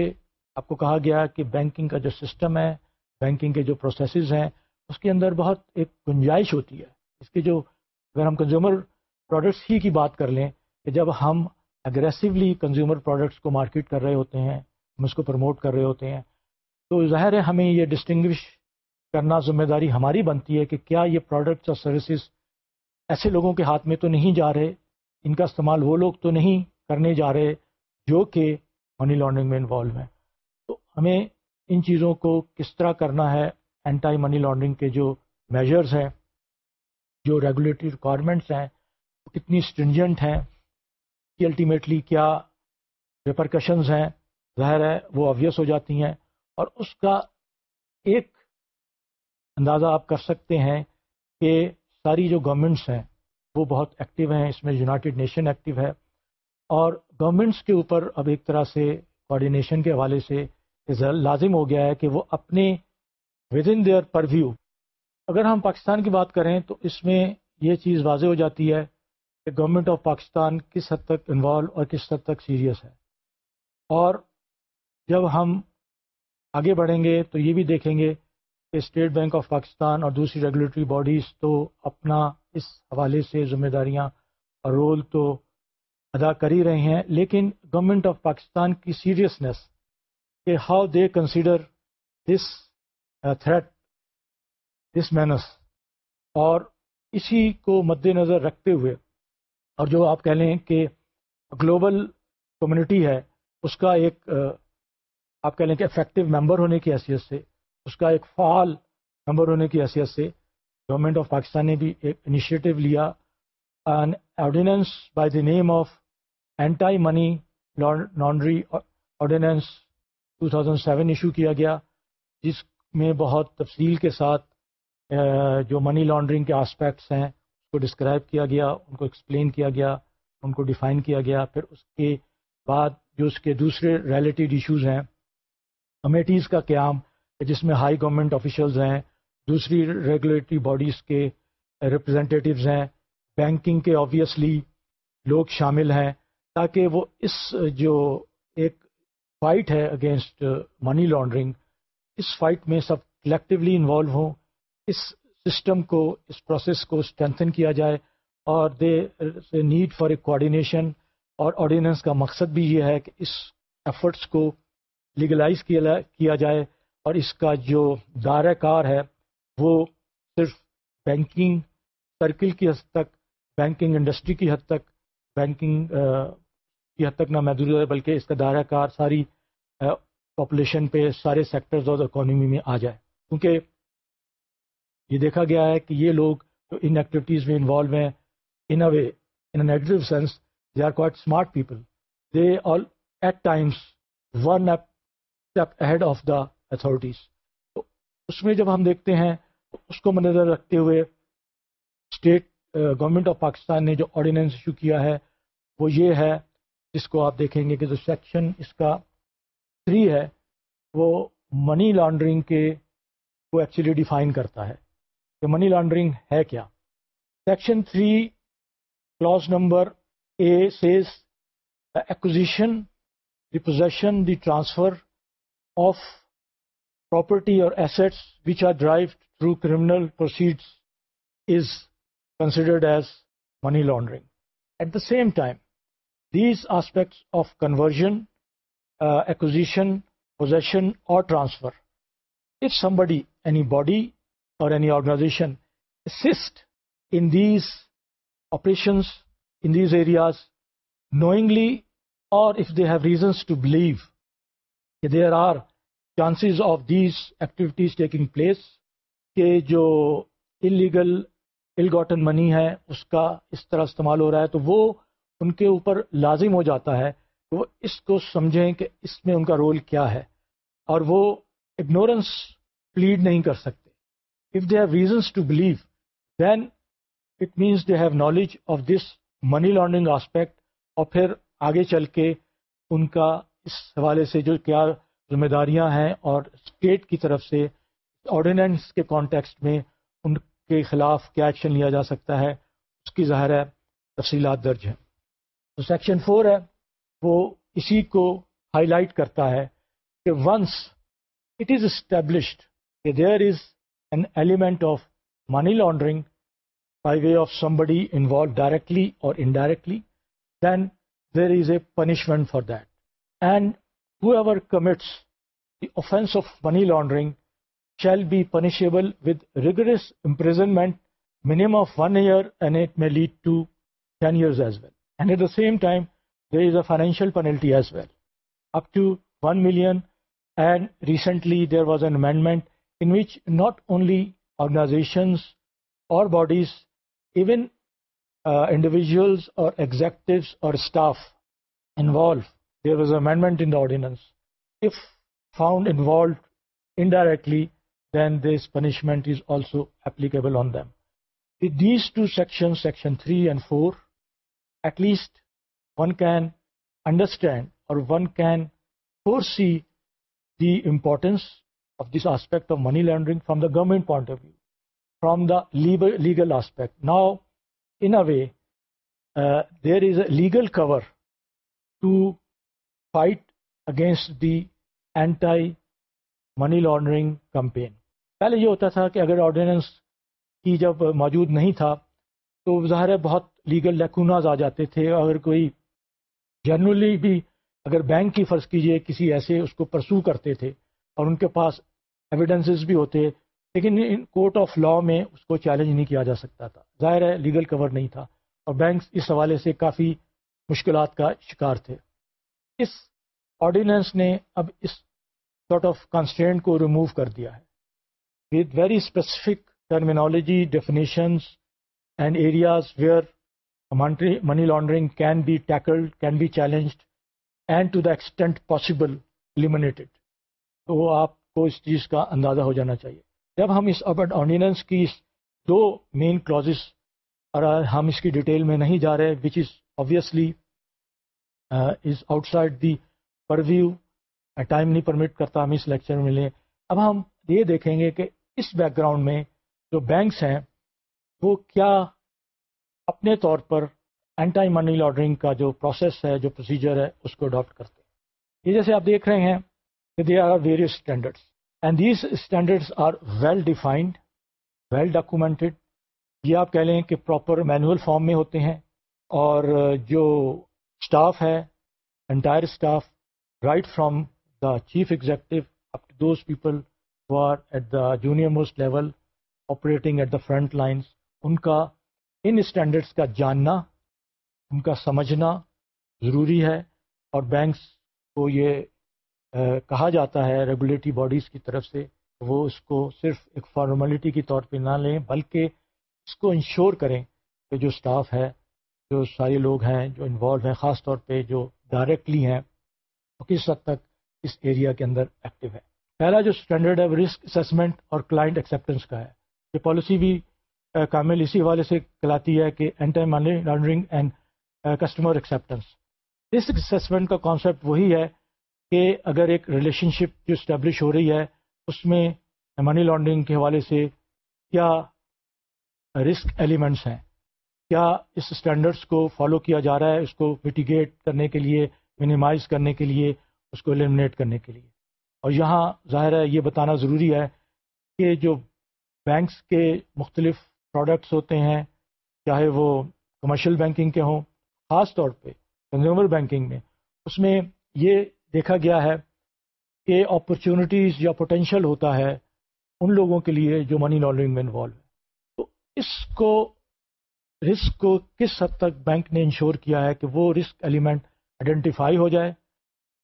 آپ کو کہا گیا کہ بینکنگ کا جو سسٹم ہے بینکنگ کے جو پروسیسز ہیں اس کے اندر بہت ایک گنجائش ہوتی ہے اس کے جو اگر ہم کنزیومر پروڈکٹس ہی کی بات کر لیں کہ جب ہم اگریسولی کنزیومر پروڈکٹس کو مارکیٹ کر رہے ہوتے ہیں ہم اس کو پروموٹ کر رہے ہوتے ہیں تو ظاہر ہے ہمیں یہ ڈسٹنگوش کرنا ذمہ داری ہماری بنتی ہے کہ کیا یہ پروڈکٹس اور سروسز ایسے لوگوں کے ہاتھ میں تو نہیں جا رہے ان کا استعمال وہ لوگ تو نہیں کرنے جا رہے جو کہ منی لانڈرنگ میں انوالو ہیں ہمیں ان چیزوں کو کس طرح کرنا ہے اینٹائی منی لانڈرنگ کے جو میجرز ہیں جو ریگولیٹری ریکوائرمنٹس ہیں وہ کتنی اسٹرینجنٹ ہیں کہ الٹیمیٹلی کیا ریپرکشنز ہیں ظاہر ہے وہ آبیس ہو جاتی ہیں اور اس کا ایک اندازہ آپ کر سکتے ہیں کہ ساری جو گورنمنٹس ہیں وہ بہت ایکٹیو ہیں اس میں یونائٹیڈ نیشن ایکٹیو ہے اور گورنمنٹس کے اوپر اب ایک طرح سے کوآڈینیشن کے حوالے سے لازم ہو گیا ہے کہ وہ اپنے ود ان دیئر پرویو اگر ہم پاکستان کی بات کریں تو اس میں یہ چیز واضح ہو جاتی ہے کہ گورنمنٹ آف پاکستان کس حد تک انوالو اور کس حد تک سیریس ہے اور جب ہم آگے بڑھیں گے تو یہ بھی دیکھیں گے کہ اسٹیٹ بینک آف پاکستان اور دوسری ریگولیٹری باڈیز تو اپنا اس حوالے سے ذمہ داریاں اور رول تو ادا کر ہی رہے ہیں لیکن گورنمنٹ آف پاکستان کی سیریسنیس کہ how they consider this threat this menace اور اسی کو مد نظر رکھتے ہوئے اور جو آپ کہہ لیں کہ گلوبل کمیونٹی ہے اس کا ایک آپ کہہ لیں کہ افیکٹو ممبر ہونے کی حیثیت سے اس کا ایک فعال ممبر ہونے کی حیثیت سے گورنمنٹ آف پاکستان نے بھی ایک انیشیٹو لیا an ordinance by the name of anti money laundry ordinance 2007 issue کیا گیا جس میں بہت تفصیل کے ساتھ جو منی لانڈرنگ کے آسپیکٹس ہیں اس کو ڈسکرائب کیا گیا ان کو ایکسپلین کیا گیا ان کو ڈیفائن کیا گیا پھر اس کے بعد جو اس کے دوسرے ریلیٹیڈ ایشوز ہیں کمیٹیز کا قیام جس میں ہائی گورنمنٹ آفیشلز ہیں دوسری ریگولیٹری باڈیز کے ریپرزینٹیوز ہیں بینکنگ کے آبویسلی لوگ شامل ہیں تاکہ وہ اس جو ایک فائٹ ہے اگینسٹ منی لانڈرنگ اس فائٹ میں سب کلیکٹیولی انوالو ہوں اس سسٹم کو اس پروسیس کو اسٹرینتھن کیا جائے اور they need for a coordination اور آرڈیننس کا مقصد بھی یہ ہے کہ اس ایفرٹس کو لیگلائز کیا جائے اور اس کا جو دائرہ کار ہے وہ صرف بینکنگ سرکل کی حد تک بینکنگ انڈسٹری کی حد تک بینکنگ کی حد تک نہ محدود بلکہ اس کا دائرہ کار ساری پاپولیشن پہ سارے سیکٹرز اور اکانومی میں آ جائے کیونکہ یہ دیکھا گیا ہے کہ یہ لوگ جو ان ایکٹیویٹیز میں انوالو ہیں in a way in negative sense they are quite smart people they all at times one up of the authorities تو اس میں جب ہم دیکھتے ہیں اس کو مدر رکھتے ہوئے اسٹیٹ گورنمنٹ آف پاکستان نے جو آرڈیننس ایشو کیا ہے وہ یہ ہے کو آپ دیکھیں گے کہ جو سیکشن اس کا تھری ہے وہ منی لانڈرنگ کے کو ایکچولی ڈیفائن کرتا ہے کہ منی لانڈرنگ ہے کیا section three clause number A says acquisition the position the transfer of property اور assets which are derived through criminal proceeds is considered as money laundering at the same time these aspects of conversion acquisition position اور transfer if somebody any body اور any organization assist in these operations in these areas knowingly اور if they have reasons to believe کہ there are chances of these activities taking place کہ جو ان legal ال منی ہے اس کا اس طرح استعمال ہو رہا ہے تو وہ ان کے اوپر لازم ہو جاتا ہے کہ وہ اس کو سمجھیں کہ اس میں ان کا رول کیا ہے اور وہ اگنورنس پلیڈ نہیں کر سکتے if they have reasons to believe then it means they have knowledge of this money laundering aspect اور پھر آگے چل کے ان کا اس حوالے سے جو کیا ذمہ داریاں ہیں اور اسٹیٹ کی طرف سے آرڈیننس کے کانٹیکسٹ میں ان کے خلاف کیا ایکشن لیا جا سکتا ہے اس کی ظاہر ہے تفصیلات درج ہیں سیکشن فور ہے وہ اسی کو ہائی لائٹ کرتا ہے کہ ونس اٹ از اسٹیبلشڈ کہ there is an element of money laundering by way of somebody involve directly or indirectly then there is a punishment for that and whoever commits the offence of money laundering shall be punishable with rigorous imprisonment minimum of one year and it may lead to ten years as well And at the same time, there is a financial penalty as well, up to 1 million. And recently there was an amendment in which not only organizations or bodies, even uh, individuals or executives or staff involved, there was an amendment in the ordinance. If found involved indirectly, then this punishment is also applicable on them. These two sections, section 3 and 4, at least one can understand or one can foresee the importance of this aspect of money laundering from the government point of view from the legal aspect now in a way there is a legal cover to fight against the anti money laundering campaign پہلے یہ ہوتا تھا کہ اگر ordinance کی جب موجود نہیں تھا تو ظاہر ہے بہت لیگل لیکوناز آ جاتے تھے اگر کوئی جنرلی بھی اگر بینک کی فرض کیجئے کسی ایسے اس کو پرسو کرتے تھے اور ان کے پاس ایویڈنسز بھی ہوتے لیکن ان کورٹ آف لاء میں اس کو چیلنج نہیں کیا جا سکتا تھا ظاہر ہے لیگل کور نہیں تھا اور بینکس اس حوالے سے کافی مشکلات کا شکار تھے اس آرڈیننس نے اب اس سارٹ آف کانسٹینٹ کو ریموو کر دیا ہے with very specific terminology definitions and areas where money laundering can be tackled can be challenged and to the extent possible possibility تو آپ کو اس چیز کا اندازہ ہو جانا چاہیے جب ہم اس اباٹ آرڈیننس کی اس دو مین کلازز اور ہم اس کی ڈیٹیل میں نہیں جا رہے which is obviously is outside the purview time نہیں پرمٹ کرتا ہم اس لیکچر میں لیں اب ہم یہ دیکھیں گے کہ اس بیک گراؤنڈ میں جو بینکس ہیں وہ کیا اپنے طور پر اینٹائی منی لانڈرنگ کا جو پروسیس ہے جو پروسیجر ہے اس کو اڈاپٹ کرتے ہیں یہ جیسے آپ دیکھ رہے ہیں کہ they are various standards and these standards are well defined well documented یہ آپ کہہ لیں کہ پراپر مینوئل فارم میں ہوتے ہیں اور جو اسٹاف ہے entire staff right from the chief executive up those people who are at the junior most level operating at the front lines ان کا ان اسٹینڈرڈس کا جاننا ان کا سمجھنا ضروری ہے اور بینکس کو یہ کہا جاتا ہے ریگولیٹری باڈیز کی طرف سے وہ اس کو صرف ایک فارمیلٹی کی طور پہ نہ لیں بلکہ اس کو انشور کریں کہ جو اسٹاف ہے جو سارے لوگ ہیں جو انوالو ہیں خاص طور پہ جو ڈائریکٹلی ہیں وہ کس حد تک اس ایریا کے اندر ایکٹیو ہے پہلا جو اسٹینڈرڈ ہے رسک اسیسمنٹ اور کلائنٹ ایکسیپٹنس کا ہے یہ پالیسی بھی کامل اسی حوالے سے کہلاتی ہے کہ anti money laundering and customer acceptance us assessment کا کانسیپٹ وہی ہے کہ اگر ایک ریلیشن شپ جو اسٹیبلش ہو رہی ہے اس میں منی لانڈرنگ کے حوالے سے کیا رسک ایلیمنٹس ہیں کیا اس اسٹینڈرڈس کو فالو کیا جا رہا ہے اس کو میٹیگیٹ کرنے کے لیے مینیمائز کرنے کے لیے اس کو ایلیمنیٹ کرنے کے لیے اور یہاں ظاہر ہے یہ بتانا ضروری ہے کہ جو بینکس کے مختلف پروڈکٹس ہوتے ہیں چاہے وہ کمرشل بینکنگ کے ہوں خاص طور پہ کنزیومر بینکنگ میں اس میں یہ دیکھا گیا ہے کہ اپرچونیٹیز یا پوٹینشیل ہوتا ہے ان لوگوں کے لیے جو منی لانڈرنگ میں انوالو ہے تو اس کو رسک کو کس حد تک بینک نے انشور کیا ہے کہ وہ رسک ایلیمنٹ آئیڈینٹیفائی ہو جائے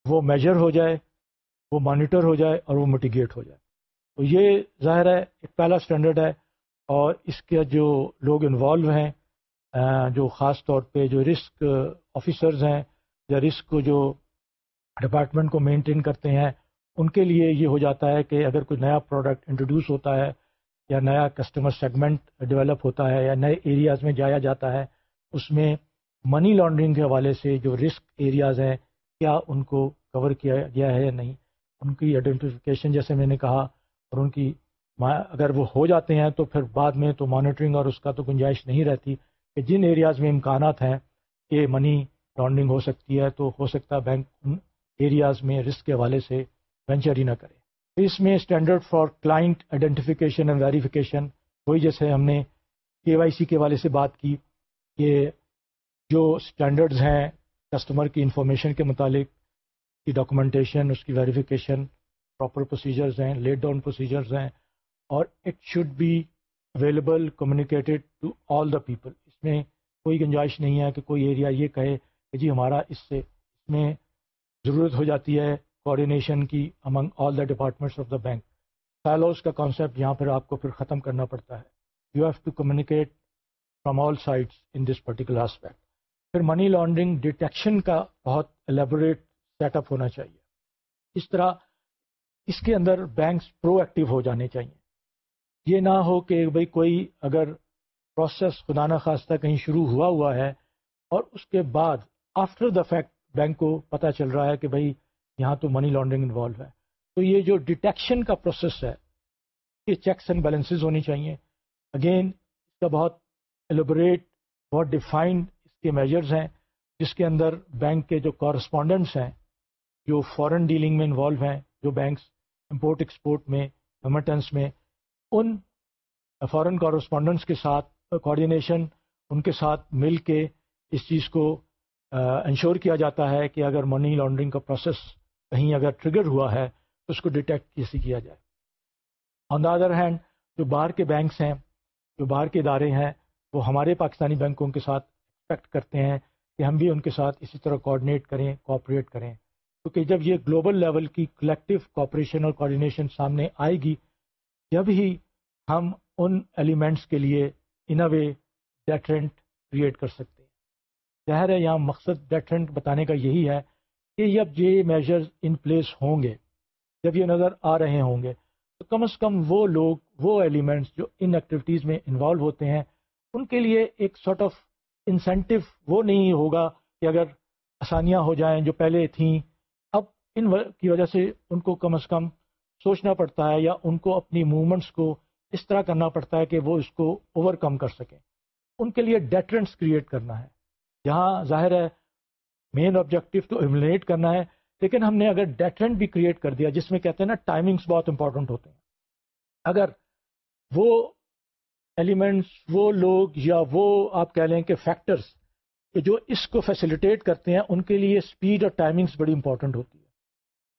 وہ میجر ہو جائے وہ مانیٹر ہو جائے اور وہ موٹیگیٹ ہو جائے تو یہ ظاہر ہے ایک پہلا اسٹینڈرڈ ہے اور اس کے جو لوگ انوالو ہیں جو خاص طور پہ جو رسک آفیسرز ہیں یا رسک کو جو ڈپارٹمنٹ کو مینٹین کرتے ہیں ان کے لیے یہ ہو جاتا ہے کہ اگر کوئی نیا پروڈکٹ انٹروڈیوس ہوتا ہے یا نیا کسٹمر سیگمنٹ ڈیولپ ہوتا ہے یا نئے ایریاز میں جایا جاتا ہے اس میں منی لانڈرنگ کے حوالے سے جو رسک ایریاز ہیں کیا ان کو کور کیا گیا ہے یا نہیں ان کی آئیڈینٹیفیکیشن جیسے میں نے کہا اور ان کی اگر وہ ہو جاتے ہیں تو پھر بعد میں تو مانیٹرنگ اور اس کا تو گنجائش نہیں رہتی کہ جن ایریاز میں امکانات ہیں کہ منی لانڈرنگ ہو سکتی ہے تو ہو سکتا ہے بینک ان ایریاز میں رسک کے حوالے سے وینچر ہی نہ کرے اس میں standard for client identification and verification وہی جیسے ہم نے کے وائی سی کے والے سے بات کی کہ جو اسٹینڈرڈز ہیں کسٹمر کی انفارمیشن کے متعلق کی ڈاکومنٹیشن اس کی ویریفیکیشن پراپر پروسیجرز ہیں لیٹ ڈاؤن پروسیجرز ہیں اور it should be available communicated to all the people اس میں کوئی گنجائش نہیں ہے کہ کوئی ایریا یہ کہے کہ جی ہمارا اس سے اس میں ضرورت ہو جاتی ہے کوآڈینیشن کی among all the departments of the bank silos کا کانسیپٹ یہاں پر آپ کو پھر ختم کرنا پڑتا ہے you have to communicate from all sides in this particular aspect پھر منی لانڈرنگ ڈیٹیکشن کا بہت الیبوریٹ سیٹ اپ ہونا چاہیے اس طرح اس کے اندر بینکس پرو ایکٹیو ہو جانے چاہیے یہ نہ ہو کہ بھائی کوئی اگر پروسیس خدا نخواستہ کہیں شروع ہوا ہوا ہے اور اس کے بعد آفٹر دا فیکٹ بینک کو پتہ چل رہا ہے کہ بھائی یہاں تو منی لانڈرنگ انوالو ہے تو یہ جو ڈیٹیکشن کا پروسیس ہے یہ چیکس اینڈ بیلنسز ہونی چاہیے اگین اس کا بہت ایلوبریٹ بہت ڈیفائنڈ اس کے میجرز ہیں جس کے اندر بینک کے جو کارسپونڈنٹس ہیں جو فورن ڈیلنگ میں انوالو ہیں جو بینکس امپورٹ ایکسپورٹ میں میں ان فورن کارسپونڈنٹس کے ساتھ کوآڈینیشن ان کے ساتھ مل کے اس چیز کو انشور کیا جاتا ہے کہ اگر منی لانڈرنگ کا پروسیس کہیں اگر ٹریگر ہوا ہے تو اس کو ڈیٹیکٹ کیسے کیا جائے آن دا ادر ہینڈ جو باہر کے بینکس ہیں جو باہر کے ادارے ہیں وہ ہمارے پاکستانی بینکوں کے ساتھ ایکسپیکٹ کرتے ہیں کہ ہم بھی ان کے ساتھ اسی طرح کوآڈینیٹ کریں کوآپریٹ کریں کیونکہ جب یہ گلوبل لیول کی کلیکٹیو کوآپریشن اور کوآڈینیشن سامنے آئے گی جب ہی ہم ان ایلیمنٹس کے لیے ان اے وے ڈیٹرنٹ کریٹ کر سکتے ہیں ظاہر ہے یہاں مقصد ڈیٹرنٹ بتانے کا یہی ہے کہ جب یہ میجرز ان پلیس ہوں گے جب یہ نظر آ رہے ہوں گے تو کم از کم وہ لوگ وہ ایلیمنٹس جو ان ایکٹیویٹیز میں انوالو ہوتے ہیں ان کے لیے ایک سارٹ آف انسینٹو وہ نہیں ہوگا کہ اگر آسانیاں ہو جائیں جو پہلے تھیں اب ان کی وجہ سے ان کو کم از کم سوچنا پڑتا ہے یا ان کو اپنی مومنٹس کو اس طرح کرنا پڑتا ہے کہ وہ اس کو اوور کم کر سکیں ان کے لیے ڈیٹرنس کریٹ کرنا ہے یہاں ظاہر ہے مین آبجیکٹو تو ایمولیٹ کرنا ہے لیکن ہم نے اگر ڈیٹرنٹ بھی کریٹ کر دیا جس میں کہتے ہیں نا ٹائمنگس بہت امپورٹنٹ ہوتے ہیں اگر وہ ایلیمنٹس وہ لوگ یا وہ آپ کہہ لیں کہ فیکٹرس جو اس کو فیسلیٹیٹ کرتے ہیں ان کے لیے اسپیڈ اور ٹائمنگس بڑی امپورٹنٹ ہوتی ہے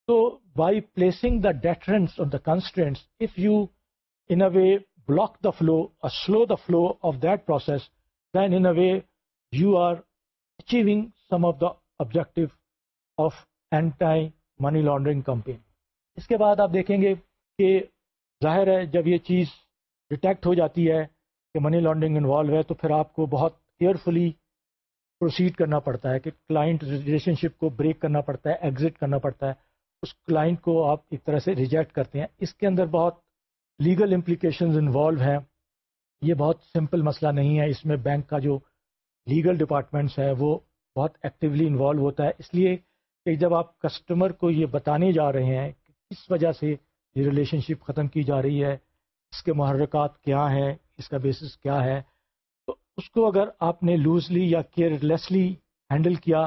So by placing the deterrence on the constraints, if you in a way block the flow or slow the flow of that process, then in a way you are achieving some of the objective of anti-money laundering campaign. اس کے بعد آپ دیکھیں گے کہ ظاہر ہے جب یہ چیز ڈیٹیکٹ ہو جاتی ہے کہ منی لانڈرنگ انوالو ہے تو پھر آپ کو بہت کیئرفلی پروسیڈ کرنا پڑتا ہے کہ کلائنٹ ریلیشن شپ کو بریک کرنا پڑتا ہے ایگزٹ کرنا پڑتا ہے اس کلائنٹ کو آپ ایک طرح سے ریجیکٹ کرتے ہیں اس کے اندر بہت لیگل امپلیکیشنز انوالو ہیں یہ بہت سمپل مسئلہ نہیں ہے اس میں بینک کا جو لیگل ڈپارٹمنٹس ہے وہ بہت ایکٹیولی انوالو ہوتا ہے اس لیے کہ جب آپ کسٹمر کو یہ بتانے جا رہے ہیں کہ کس وجہ سے یہ ریلیشن شپ ختم کی جا رہی ہے اس کے محرکات کیا ہیں اس کا بیسس کیا ہے تو اس کو اگر آپ نے لوزلی یا کیئر لیسلی ہینڈل کیا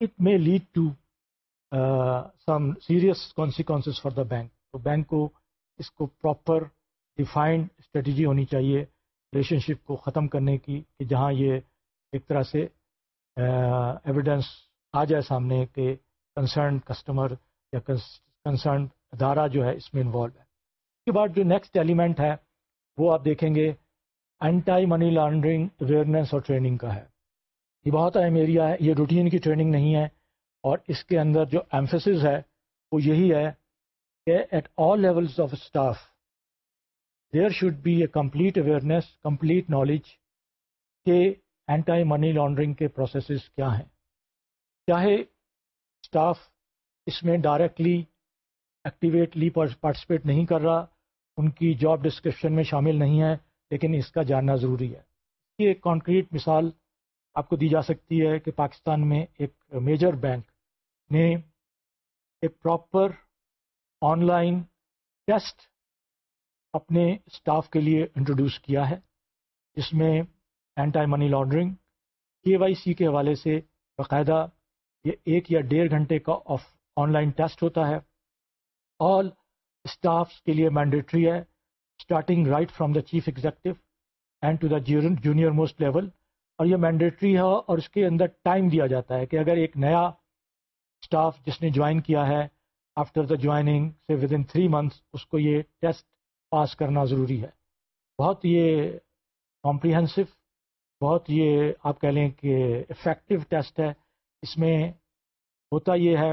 it may lead to some serious consequences for the bank تو بینک کو اس کو پراپر ڈیفائنڈ اسٹریٹجی ہونی چاہیے ریلیشن شپ کو ختم کرنے کی کہ جہاں یہ ایک طرح سے ایویڈنس آ جائے سامنے کہ کنسرن کسٹمر یا کنسرن ادارہ جو ہے اس میں انوالو ہے اس کے بعد جو نیکسٹ ایلیمنٹ ہے وہ آپ دیکھیں گے اینٹائی منی لانڈرنگ اویئرنیس اور ٹریننگ کا ہے یہ بہت اہم ایریا ہے یہ روٹین کی ٹریننگ نہیں ہے اور اس کے اندر جو ایمسز ہے وہ یہی ہے کہ at all level of staff there should be a complete awareness complete knowledge کہ اینٹائی منی لانڈرنگ کے پروسیسز کیا ہیں چاہے اسٹاف اس میں ڈائریکٹلی ایکٹیویٹلی پارٹیسپیٹ نہیں کر رہا ان کی جاب ڈسکرپشن میں شامل نہیں ہے لیکن اس کا جاننا ضروری ہے یہ ایک کانکریٹ مثال آپ کو دی جا سکتی ہے کہ پاکستان میں ایک میجر بینک نے ایک پراپر آن لائن ٹیسٹ اپنے اسٹاف کے لیے انٹروڈیوس کیا ہے جس میں anti money laundering K Y C کے حوالے سے باقاعدہ یہ ایک یا ڈیڑھ گھنٹے کا آف آن لائن ٹیسٹ ہوتا ہے آل اسٹاف کے لیے مینڈیٹری ہے starting right from the chief executive and to the junior most level اور یہ مینڈیٹری ہے اور اس کے اندر ٹائم دیا جاتا ہے کہ اگر ایک نیا اسٹاف جس نے جوائن کیا ہے آفٹر دا جوائننگ سے ود ان تھری منتھس اس کو یہ ٹیسٹ پاس کرنا ضروری ہے بہت یہ کمپریہنسو بہت یہ آپ کہہ لیں کہ افیکٹو ٹیسٹ ہے اس میں ہوتا یہ ہے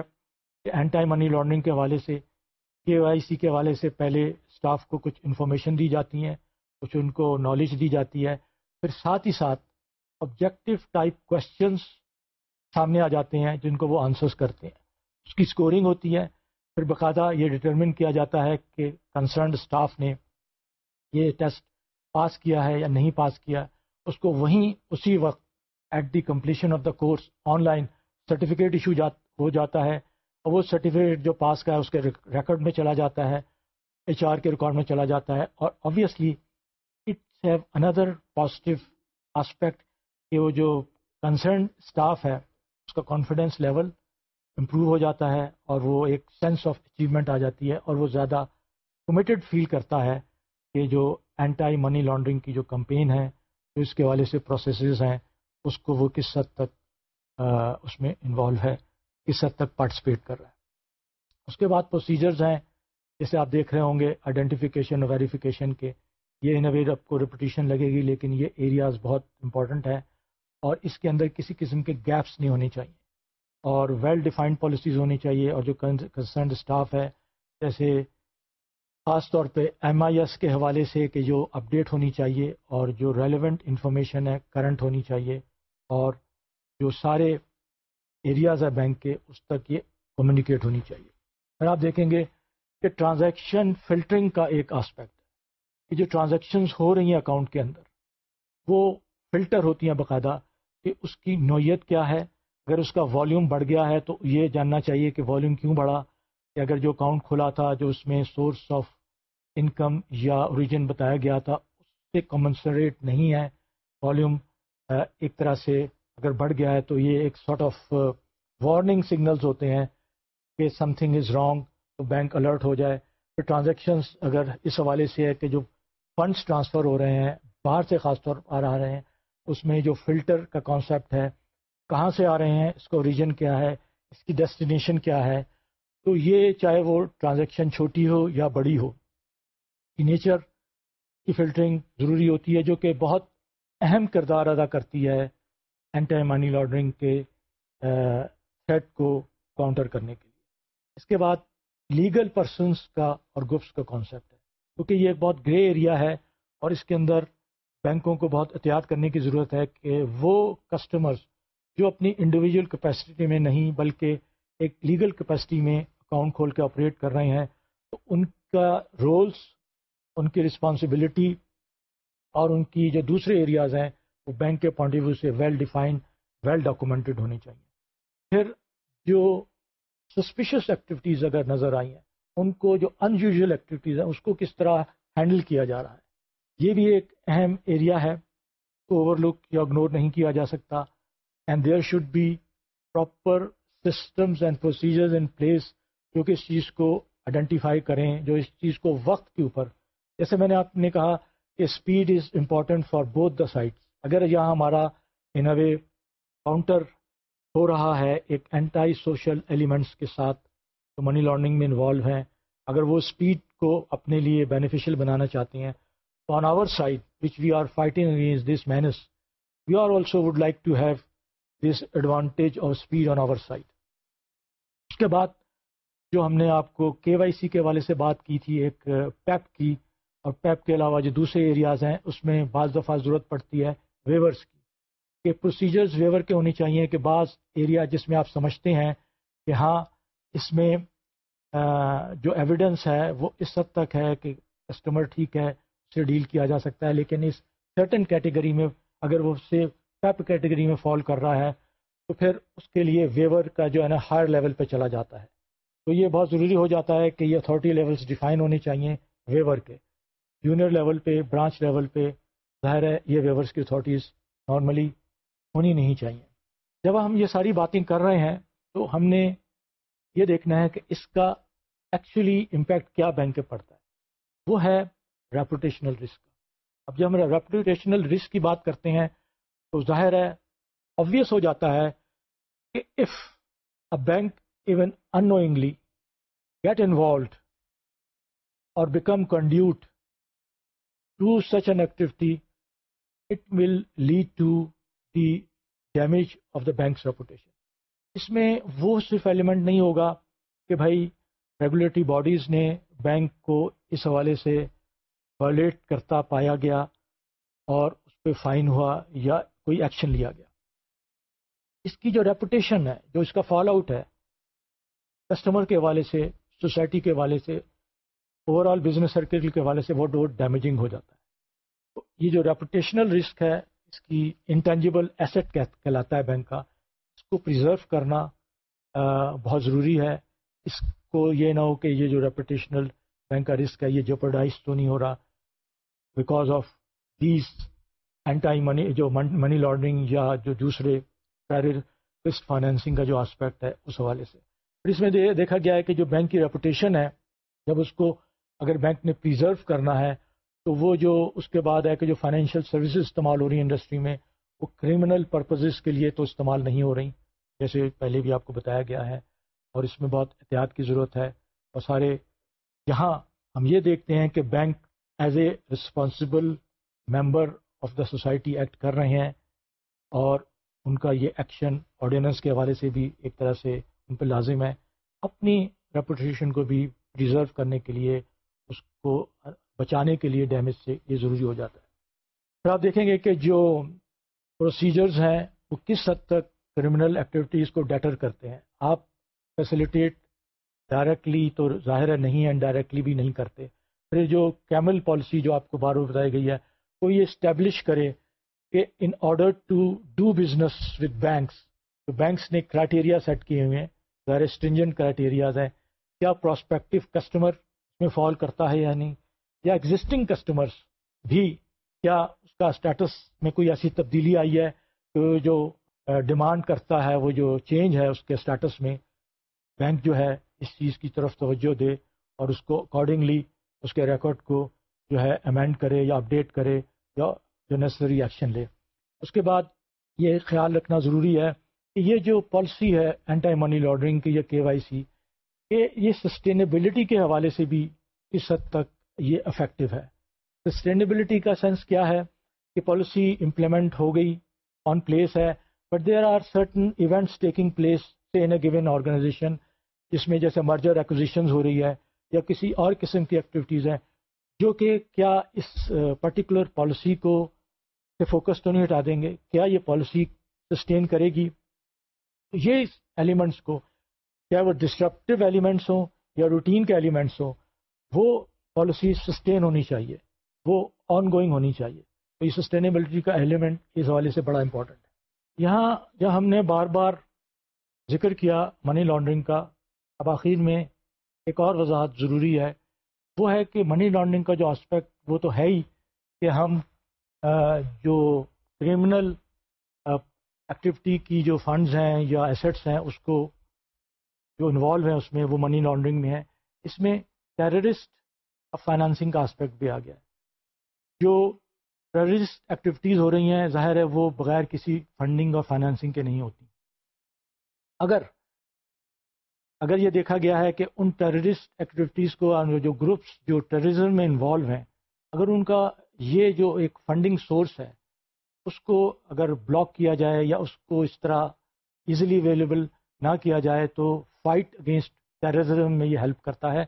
کہ اینٹائی منی لانڈرنگ کے حوالے سے کے وائی سی کے حوالے سے پہلے اسٹاف کو کچھ انفارمیشن دی جاتی ہیں کچھ ان کو نالج دی جاتی ہے پھر ساتھ ہی ساتھ آبجیکٹو ٹائپ کوشچنس سامنے آ جاتے ہیں جن کو وہ آنسرس کرتے ہیں اس کی اسکورنگ ہوتی ہے پھر باقاعدہ یہ ڈٹرمن کیا جاتا ہے کہ کنسرنڈ اسٹاف نے یہ ٹیسٹ پاس کیا ہے یا نہیں پاس کیا اس کو وہیں اسی وقت at the completion of the course online certificate issue ہو جاتا ہے اور وہ سرٹیفکیٹ جو پاس کا ہے اس کے ریکارڈ میں چلا جاتا ہے ایچ آر کے ریکارڈ میں چلا جاتا ہے اور obviously it's have another positive aspect کہ وہ جو کنسرن اسٹاف ہے اس کا کانفیڈینس لیول امپروو ہو جاتا ہے اور وہ ایک سینس آف اچیومنٹ آ جاتی ہے اور وہ زیادہ کمیٹیڈ فیل کرتا ہے کہ جو اینٹائی منی لانڈرنگ کی جو کمپین ہے جو اس کے والے سے پروسیسز ہیں اس کو وہ کس حد تک اس میں انوالو ہے کس حد تک پارٹیسپیٹ کر رہا ہے اس کے بعد پروسیجرز ہیں جیسے آپ دیکھ رہے ہوں گے آئیڈینٹیفیکیشن اور ویریفیکیشن کے یہ ان اویری آپ کو ریپٹیشن لگے گی لیکن یہ ایریاز بہت امپورٹنٹ ہیں اور اس کے اندر کسی قسم کے گیپس نہیں ہونے چاہیے اور ویل ڈیفائنڈ پالیسیز ہونی چاہیے اور جو کنسرنڈ اسٹاف ہے جیسے خاص طور پہ ایم آئی ایس کے حوالے سے کہ جو اپڈیٹ ہونی چاہیے اور جو ریلیونٹ انفارمیشن ہے کرنٹ ہونی چاہیے اور جو سارے ایریاز ہے بینک کے اس تک یہ کمیونیکیٹ ہونی چاہیے پھر آپ دیکھیں گے کہ ٹرانزیکشن فلٹرنگ کا ایک آسپیکٹ ہے کہ جو ٹرانزیکشنز ہو رہی ہیں اکاؤنٹ کے اندر وہ فلٹر ہوتی ہیں باقاعدہ کہ اس کی نوعیت کیا ہے اگر اس کا والیوم بڑھ گیا ہے تو یہ جاننا چاہیے کہ والیوم کیوں بڑھا کہ اگر جو اکاؤنٹ کھلا تھا جو اس میں سورس آف انکم یا اوریجن بتایا گیا تھا اس سے کمنسریٹ نہیں ہے والیوم ایک طرح سے اگر بڑھ گیا ہے تو یہ ایک سارٹ آف وارننگ سگنلز ہوتے ہیں کہ سم تھنگ از رانگ تو بینک الرٹ ہو جائے پھر ٹرانزیکشنس اگر اس حوالے سے ہے کہ جو فنڈس ٹرانسفر ہو رہے ہیں باہر سے خاص طور پر آ رہے ہیں اس میں جو فلٹر کا کانسیپٹ ہے کہاں سے آ رہے ہیں اس کا اوریجن کیا ہے اس کی ڈیسٹینیشن کیا ہے تو یہ چاہے وہ ٹرانزیکشن چھوٹی ہو یا بڑی ہو کی نیچر کی فلٹرنگ ضروری ہوتی ہے جو کہ بہت اہم کردار ادا کرتی ہے اینٹی منی لانڈرنگ کے تھریٹ کو کاؤنٹر کرنے کے لیے اس کے بعد لیگل پرسنس کا اور گروپس کا کانسیپٹ ہے کیونکہ یہ ایک بہت گرے ایریا ہے اور اس کے اندر بینکوں کو بہت احتیاط کرنے کی ضرورت ہے کہ وہ کسٹمرز جو اپنی انڈیویجول کیپیسٹی میں نہیں بلکہ ایک لیگل کیپیسٹی میں اکاؤنٹ کھول کے آپریٹ کر رہے ہیں تو ان کا رولز ان کی رسپانسبلٹی اور ان کی جو دوسرے ایریاز ہیں وہ بینک کے پوائنٹ آف ویو سے ویل ڈیفائن ویل ڈاکومنٹڈ ہونی چاہیے پھر جو سسپیشیس ایکٹیویٹیز اگر نظر آئی ہیں ان کو جو ان یوزول ایکٹیویٹیز ہیں اس کو کس طرح ہینڈل کیا جا رہا ہے یہ بھی ایک اہم ایریا ہے اوور لک یا اگنور نہیں کیا جا سکتا and there should be proper systems and procedures in place جو کہ اس چیز کو آئیڈینٹیفائی کریں جو اس چیز کو وقت کے اوپر جیسے میں نے آپ نے کہا کہ speed is important for both the sides اگر یہاں ہمارا ان اے کاؤنٹر ہو رہا ہے ایک اینٹائی سوشل ایلیمنٹس کے ساتھ تو منی لانڈرنگ میں انوالو ہیں اگر وہ اسپیڈ کو اپنے لیے بینیفیشیل بنانا چاہتے ہیں on our side which we are fighting this means we are also would like to have this advantage اور اسپیڈ آن آور سائڈ اس کے بعد جو ہم نے آپ کو کے وائی سی کے والے سے بات کی تھی ایک پیپ e کی اور پیپ e کے علاوہ جو دوسرے ایریاز ہیں اس میں بعض دفعہ ضرورت پڑتی ہے ویورس کی کہ پروسیجرز ویور کے ہونے چاہیے کہ بعض ایریا جس میں آپ سمجھتے ہیں کہ ہاں اس میں جو ایویڈنس ہے وہ اس حد تک ہے کہ کسٹمر ٹھیک ہے سے ڈیل کیا جا سکتا ہے لیکن اس سرٹن کیٹیگری میں اگر وہ سے ٹپ کیٹیگری میں فال کر رہا ہے تو پھر اس کے لیے ویور کا جو ہے نا ہائر لیول پہ چلا جاتا ہے تو یہ بہت ضروری ہو جاتا ہے کہ یہ اتھارٹی لیولس ڈیفائن ہونے چاہیے ویور کے جونیئر لیول پہ برانچ لیول پہ ظاہر ہے یہ ویورس کی اتھارٹیز نارملی ہونی نہیں چاہیے جب ہم یہ ساری باتیں کر رہے ہیں تو ہم نے یہ دیکھنا ہے کہ اس کا ایکچولی امپیکٹ کیا بینک پہ پڑتا ہے وہ ہے ریپوٹیشنل رسک اب جب ہم ریپوٹیشنل رسک کی بات کرتے ہیں تو ظاہر ہے آبویس ہو جاتا ہے کہ if a bank even unknowingly get involved اور become conduit to such an activity it will lead to the damage of the bank's reputation اس میں وہ صرف ایلیمنٹ نہیں ہوگا کہ بھائی ریگولیٹری باڈیز نے بینک کو اس حوالے سے وائلیٹ کرتا پایا گیا اور اس پہ فائن ہوا یا کوئی ایکشن لیا گیا اس کی جو ریپوٹیشن ہے جو اس کا فال آؤٹ ہے کسٹمر کے حوالے سے سوسائٹی کے حوالے سے اوور آل بزنس سرکل کے حوالے سے وہ ڈور ڈیمیجنگ ہو جاتا ہے تو یہ جو ریپوٹیشنل رسک ہے اس کی انٹینجیبل ایسٹ کہلاتا ہے بینک کا اس کو پرزرو کرنا بہت ضروری ہے اس کو یہ نہ ہو کہ یہ جو ریپوٹیشنل بینک کا رسک ہے یہ جوپرڈائز تو نہیں ہو رہا because of these anti money جو منی لانڈرنگ یا جو دوسرے ٹیررسٹ فائنینسنگ کا جو آسپیکٹ ہے اس حوالے سے پھر اس میں دیکھا گیا ہے کہ جو بینک کی ریپوٹیشن ہے جب اس کو اگر بینک نے پریزرو کرنا ہے تو وہ جو اس کے بعد ہے کہ جو فائنینشیل سروسز استعمال ہو رہی ہیں انڈسٹری میں وہ کریمنل پرپزز کے لیے تو استعمال نہیں ہو رہی جیسے پہلے بھی آپ کو بتایا گیا ہے اور اس میں بہت احتیاط کی ضرورت ہے اور سارے یہاں ہم یہ دیکھتے ہیں کہ bank as a responsible member of the society act کر رہے ہیں اور ان کا یہ ایکشن آرڈیننس کے حوالے سے بھی ایک طرح سے ان پہ لازم ہے اپنی ریپوٹیشن کو بھی ڈیزرو کرنے کے لیے اس کو بچانے کے لیے ڈیمیج سے یہ ضروری ہو جاتا ہے پھر آپ دیکھیں گے کہ جو پروسیجرز ہیں وہ کس حد تک کرمنل ایکٹیویٹیز کو ڈیٹر کرتے ہیں آپ فیسلیٹیٹ ڈائریکٹلی تو ظاہر ہے نہیں ہے انڈائریکٹلی بھی نہیں کرتے پھر جو کیمل پالیسی جو آپ کو بار بار بتائی گئی ہے وہ یہ اسٹیبلش کرے کہ in order to do business with banks تو بینکس نے کرائٹیریا سیٹ کیے ہوئے ہیں غیر اسٹرینجنٹ کرائٹیریاز ہیں کیا پراسپیکٹو کسٹمر اس میں فال کرتا ہے یا نہیں یا ایگزسٹنگ کسٹمرس بھی کیا اس کا اسٹیٹس میں کوئی ایسی تبدیلی آئی ہے جو ڈیمانڈ کرتا ہے وہ جو چینج ہے اس کے اسٹیٹس میں بینک جو ہے اس چیز کی طرف توجہ دے اور اس کو اکارڈنگلی اس کے ریکارڈ کو جو ہے امینڈ کرے یا اپڈیٹ کرے یا جو نیسسری ایکشن لے اس کے بعد یہ خیال رکھنا ضروری ہے کہ یہ جو پالیسی ہے اینٹائی منی لانڈرنگ کی یا کے وائی سی یہ سسٹینیبلٹی کے حوالے سے بھی اس حد تک یہ افیکٹو ہے سسٹینیبلٹی کا سینس کیا ہے کہ پالیسی امپلیمنٹ ہو گئی آن پلیس ہے but there are certain events taking place in a given organisation جس میں جیسے مرجر ایکوزیشنز ہو رہی ہے یا کسی اور قسم کی ایکٹیویٹیز ہیں جو کہ کیا اس پرٹیکولر پالیسی کو سے فوکس تو نہیں ہٹا دیں گے کیا یہ پالیسی سسٹین کرے گی یہ ایلیمنٹس کو کیا وہ ڈسٹرپٹیو ایلیمنٹس ہوں یا روٹین کے ایلیمنٹس ہوں وہ پالیسی سسٹین ہونی چاہیے وہ آن گوئنگ ہونی چاہیے تو یہ سسٹینیبلٹی کا ایلیمنٹ اس حوالے سے بڑا امپورٹنٹ ہے یہاں جب ہم نے بار بار ذکر کیا منی لانڈرنگ کا اب آخر میں ایک اور وضاحت ضروری ہے وہ ہے کہ منی لانڈرنگ کا جو آسپیکٹ وہ تو ہے ہی کہ ہم جو کریمنل ایکٹیویٹی کی جو فنڈز ہیں یا ایسیٹس ہیں اس کو جو انوالو ہیں اس میں وہ منی لانڈرنگ میں ہے اس میں ٹیررسٹ اور فائنانسنگ کا آسپیکٹ بھی آ گیا ہے جو ٹیررسٹ ایکٹیویٹیز ہو رہی ہیں ظاہر ہے وہ بغیر کسی فنڈنگ اور فائنانسنگ کے نہیں ہوتی اگر اگر یہ دیکھا گیا ہے کہ ان ٹیررسٹ ایکٹیویٹیز کو جو گروپس جو ٹیررزم میں انوالو ہیں اگر ان کا یہ جو ایک فنڈنگ سورس ہے اس کو اگر بلاک کیا جائے یا اس کو اس طرح ایزیلی اویلیبل نہ کیا جائے تو فائٹ اگینسٹ ٹیررزم میں یہ ہیلپ کرتا ہے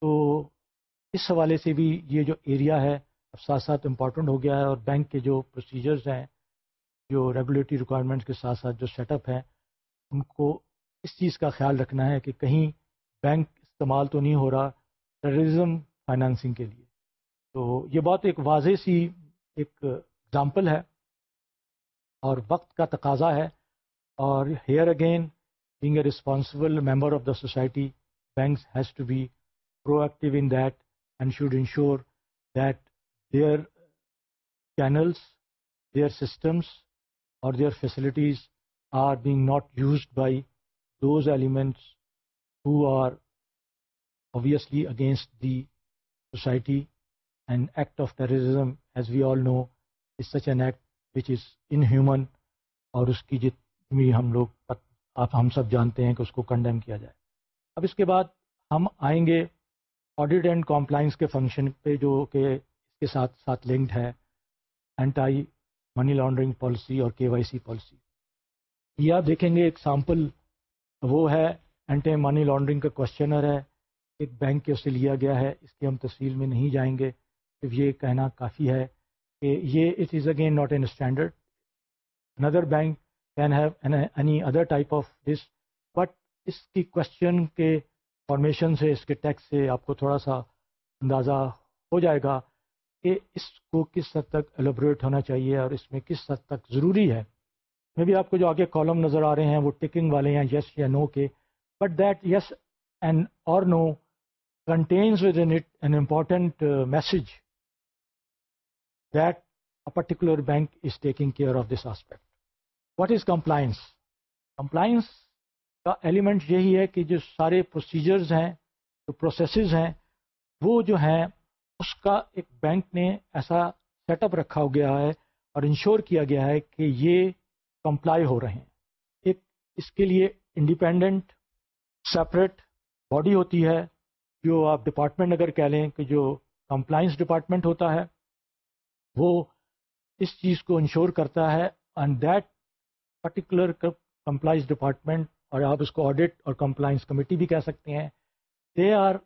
تو اس حوالے سے بھی یہ جو ایریا ہے اب ساتھ ساتھ امپورٹنٹ ہو گیا ہے اور بینک کے جو پروسیجرز ہیں جو ریگولیٹری ریکوائرمنٹس کے ساتھ ساتھ جو سیٹ اپ ہیں ان کو اس چیز کا خیال رکھنا ہے کہ کہیں بینک استعمال تو نہیں ہو رہا ٹیررزم فائنانسنگ کے لیے تو یہ بہت ایک واضح سی ایک اگزامپل ہے اور وقت کا تقاضا ہے اور here again being a responsible member of the society banks has to be proactive in that and should ensure that their channels their systems اور their facilities are being not used by those elements who are obviously against the society an act of terrorism as we all know is such an act which is inhuman اور اس کی جتنی بھی ہم لوگ آپ ہم سب جانتے ہیں کہ اس کو کنڈیم کیا جائے اب اس کے بعد ہم آئیں گے آڈیٹ اینڈ کمپلائنس کے فنکشن پہ جو کہ اس کے ساتھ ساتھ لنکڈ ہے اینٹائی منی لانڈرنگ پالیسی اور کے وائی سی پالیسی یہ آپ دیکھیں گے ایک سامپل وہ ہے اینٹی منی لانڈرنگ کا کوشچنر ہے ایک بینک کے اسے لیا گیا ہے اس کی ہم تفصیل میں نہیں جائیں گے تو یہ کہنا کافی ہے کہ یہ it is again not an standard another bank can have any other type of this but اس کی کوشچن کے فارمیشن سے اس کے ٹیکس سے آپ کو تھوڑا سا اندازہ ہو جائے گا کہ اس کو کس حد تک الیبوریٹ ہونا چاہیے اور اس میں کس حد تک ضروری ہے میں بھی آپ کو جو آگے کالم نظر آ رہے ہیں وہ ٹکنگ والے ہیں یس یا نو کے but that yes and or no contains within it an important message that particular bank is taking care of this aspect what is compliance compliance کا ایلیمنٹ یہی ہے کہ جو سارے پروسیجرز ہیں جو پروسیسز ہیں وہ جو ہیں اس کا ایک بینک نے ایسا سیٹ اپ رکھا ہو گیا ہے اور انشور کیا گیا ہے کہ یہ کمپلائی ہو رہے ہیں ایک اس کے لیے انڈیپینڈنٹ سیپریٹ باڈی ہوتی ہے جو آپ ڈپارٹمنٹ اگر کہہ لیں کہ جو کمپلائنس ڈپارٹمنٹ ہوتا ہے وہ اس چیز کو انشور کرتا ہے دیٹ پرٹیکولر کمپلائنس ڈپارٹمنٹ اور آپ اس کو آڈٹ اور کمپلائنس کمیٹی بھی کہہ سکتے ہیں they are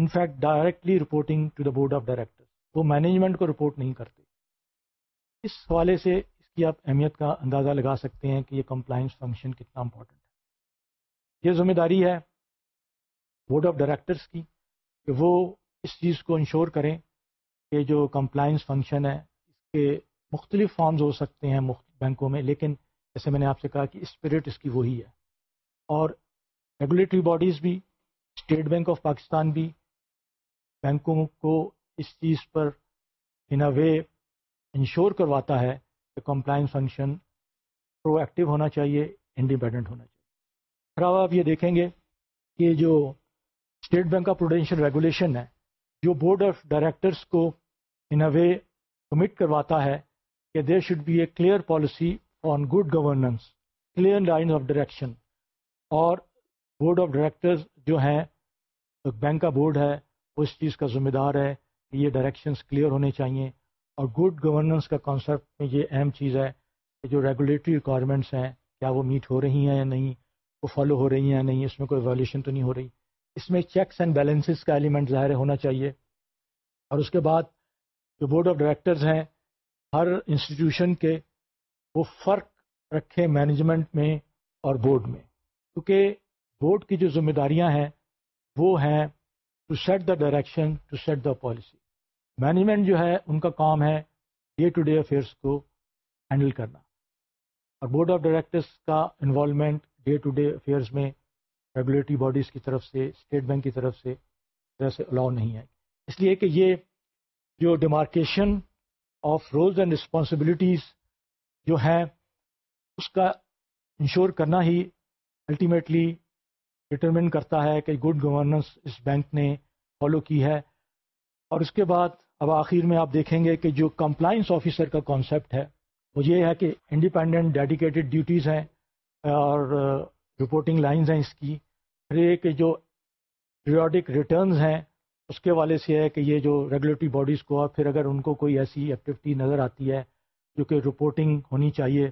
in fact directly reporting to the board of director وہ مینجمنٹ کو رپورٹ نہیں کرتے اس حوالے سے کی آپ اہمیت کا اندازہ لگا سکتے ہیں کہ یہ کمپلائنس فنکشن کتنا امپورٹنٹ ہے یہ ذمہ داری ہے بورڈ آف ڈائریکٹرس کی کہ وہ اس چیز کو انشور کریں کہ جو کمپلائنس فنکشن ہے اس کے مختلف فارمز ہو سکتے ہیں بینکوں میں لیکن جیسے میں نے آپ سے کہا کہ اسپرٹ اس کی وہی ہے اور ریگولیٹری باڈیز بھی اسٹیٹ بینک آف پاکستان بھی بینکوں کو اس چیز پر ان اے وے انشور کرواتا ہے کمپلائنس فنکشن پرو ایکٹیو ہونا چاہیے انڈیپینڈنٹ ہونا چاہیے آپ یہ دیکھیں گے کہ جو اسٹیٹ بینک کا پروڈینشیل ریگولیشن ہے جو بورڈ آف ڈائریکٹرس کو ان اے وے کمٹ کرواتا ہے کہ there should be a clear policy on good governance clear line of direction اور بورڈ آف ڈائریکٹرز جو ہیں بینک کا بورڈ ہے وہ اس چیز کا ذمہ دار ہے یہ ڈائریکشنس کلیئر ہونے چاہئیں اور گڈ گورننس کا کانسیپٹ میں یہ اہم چیز ہے کہ جو ریگولیٹری ریکوائرمنٹس ہیں کیا وہ میٹ ہو رہی ہیں یا نہیں وہ فالو ہو رہی ہیں یا نہیں اس میں کوئی ویلیوشن تو نہیں ہو رہی اس میں چیکس اینڈ بیلنسز کا ایلیمنٹ ظاہر ہونا چاہیے اور اس کے بعد جو بورڈ آف ڈائریکٹرز ہیں ہر انسٹیٹیوشن کے وہ فرق رکھے مینجمنٹ میں اور بورڈ میں کیونکہ بورڈ کی جو ذمہ داریاں ہیں وہ ہیں to set the direction to set the policy management جو ہے ان کا کام ہے ڈے ٹو ڈے افیئرس کو ہینڈل کرنا اور بورڈ آف ڈائریکٹرس کا involvement day to day affairs میں ریگولیٹری باڈیز کی طرف سے اسٹیٹ بینک کی طرف سے جیسے الاؤ نہیں ہے اس لیے کہ یہ جو demarcation of roles and responsibilities جو ہیں اس کا انشور کرنا ہی الٹیمیٹلی ڈٹرمن کرتا ہے کہ گڈ گورننس اس بینک نے فالو کی ہے اور اس کے بعد اب آخر میں آپ دیکھیں گے کہ جو کمپلائنس آفیسر کا کانسیپٹ ہے وہ یہ ہے کہ انڈیپینڈنٹ ڈیڈیکیٹڈ ڈیوٹیز ہیں اور رپورٹنگ لائنز ہیں اس کی پھر یہ کہ جو ریٹرنز ہیں اس کے والے سے ہے کہ یہ جو ریگولیٹری باڈیز کو اور پھر اگر ان کو کوئی ایسی ایکٹیوٹی نظر آتی ہے جو کہ رپورٹنگ ہونی چاہیے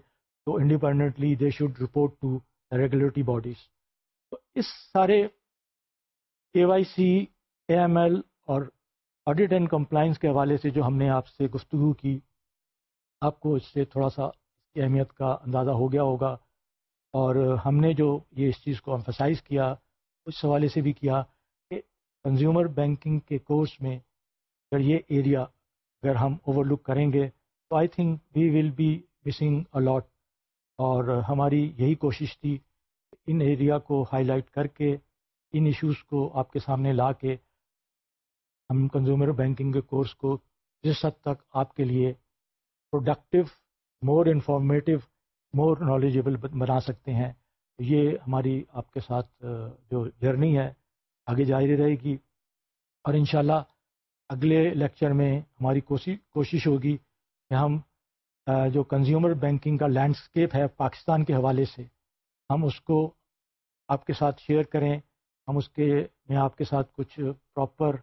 تو independently they should report to regulatory bodies تو اس سارے کے Y C A M L اور آڈٹ اینڈ کمپلائنس کے حوالے سے جو ہم نے آپ سے گفتگو کی آپ کو اس سے تھوڑا سا اس کی اہمیت کا اندازہ ہو گیا ہوگا اور ہم نے جو یہ اس چیز کو امفسائز کیا اس حوالے سے بھی کیا کہ کنزیومر بینکنگ کے کورس میں اگر یہ ایریا اگر ہم اوور لک کریں گے تو I think we will be missing a lot اور ہماری یہی کوشش تھی ان ایریا کو ہائی لائٹ کر کے ان ایشوز کو آپ کے سامنے لا کے ہم کنزیومر بینکنگ کے کورس کو جس حد تک آپ کے لیے productive more informative more knowledgeable بنا سکتے ہیں یہ ہماری آپ کے ساتھ جو جرنی ہے آگے جاری رہے گی اور انشاءاللہ اگلے لیکچر میں ہماری کوشش کوشش ہوگی کہ ہم جو کنزیومر بینکنگ کا لینڈسکیپ ہے پاکستان کے حوالے سے ہم اس کو آپ کے ساتھ شیئر کریں ہم اس کے میں آپ کے ساتھ کچھ پراپر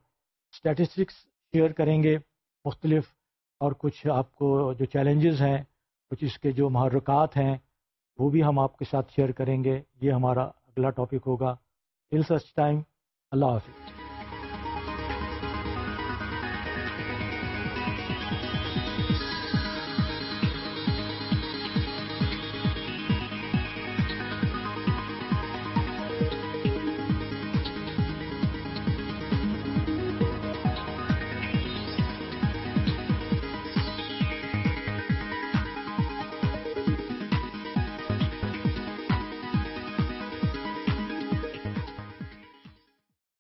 اسٹیٹسٹکس شیئر کریں گے مختلف اور کچھ آپ کو جو چیلنجز ہیں کچھ اس کے جو محرکات ہیں وہ بھی ہم آپ کے ساتھ شیئر کریں گے یہ ہمارا اگلا ٹاپک ہوگا ٹل سچ ٹائم اللہ حافظ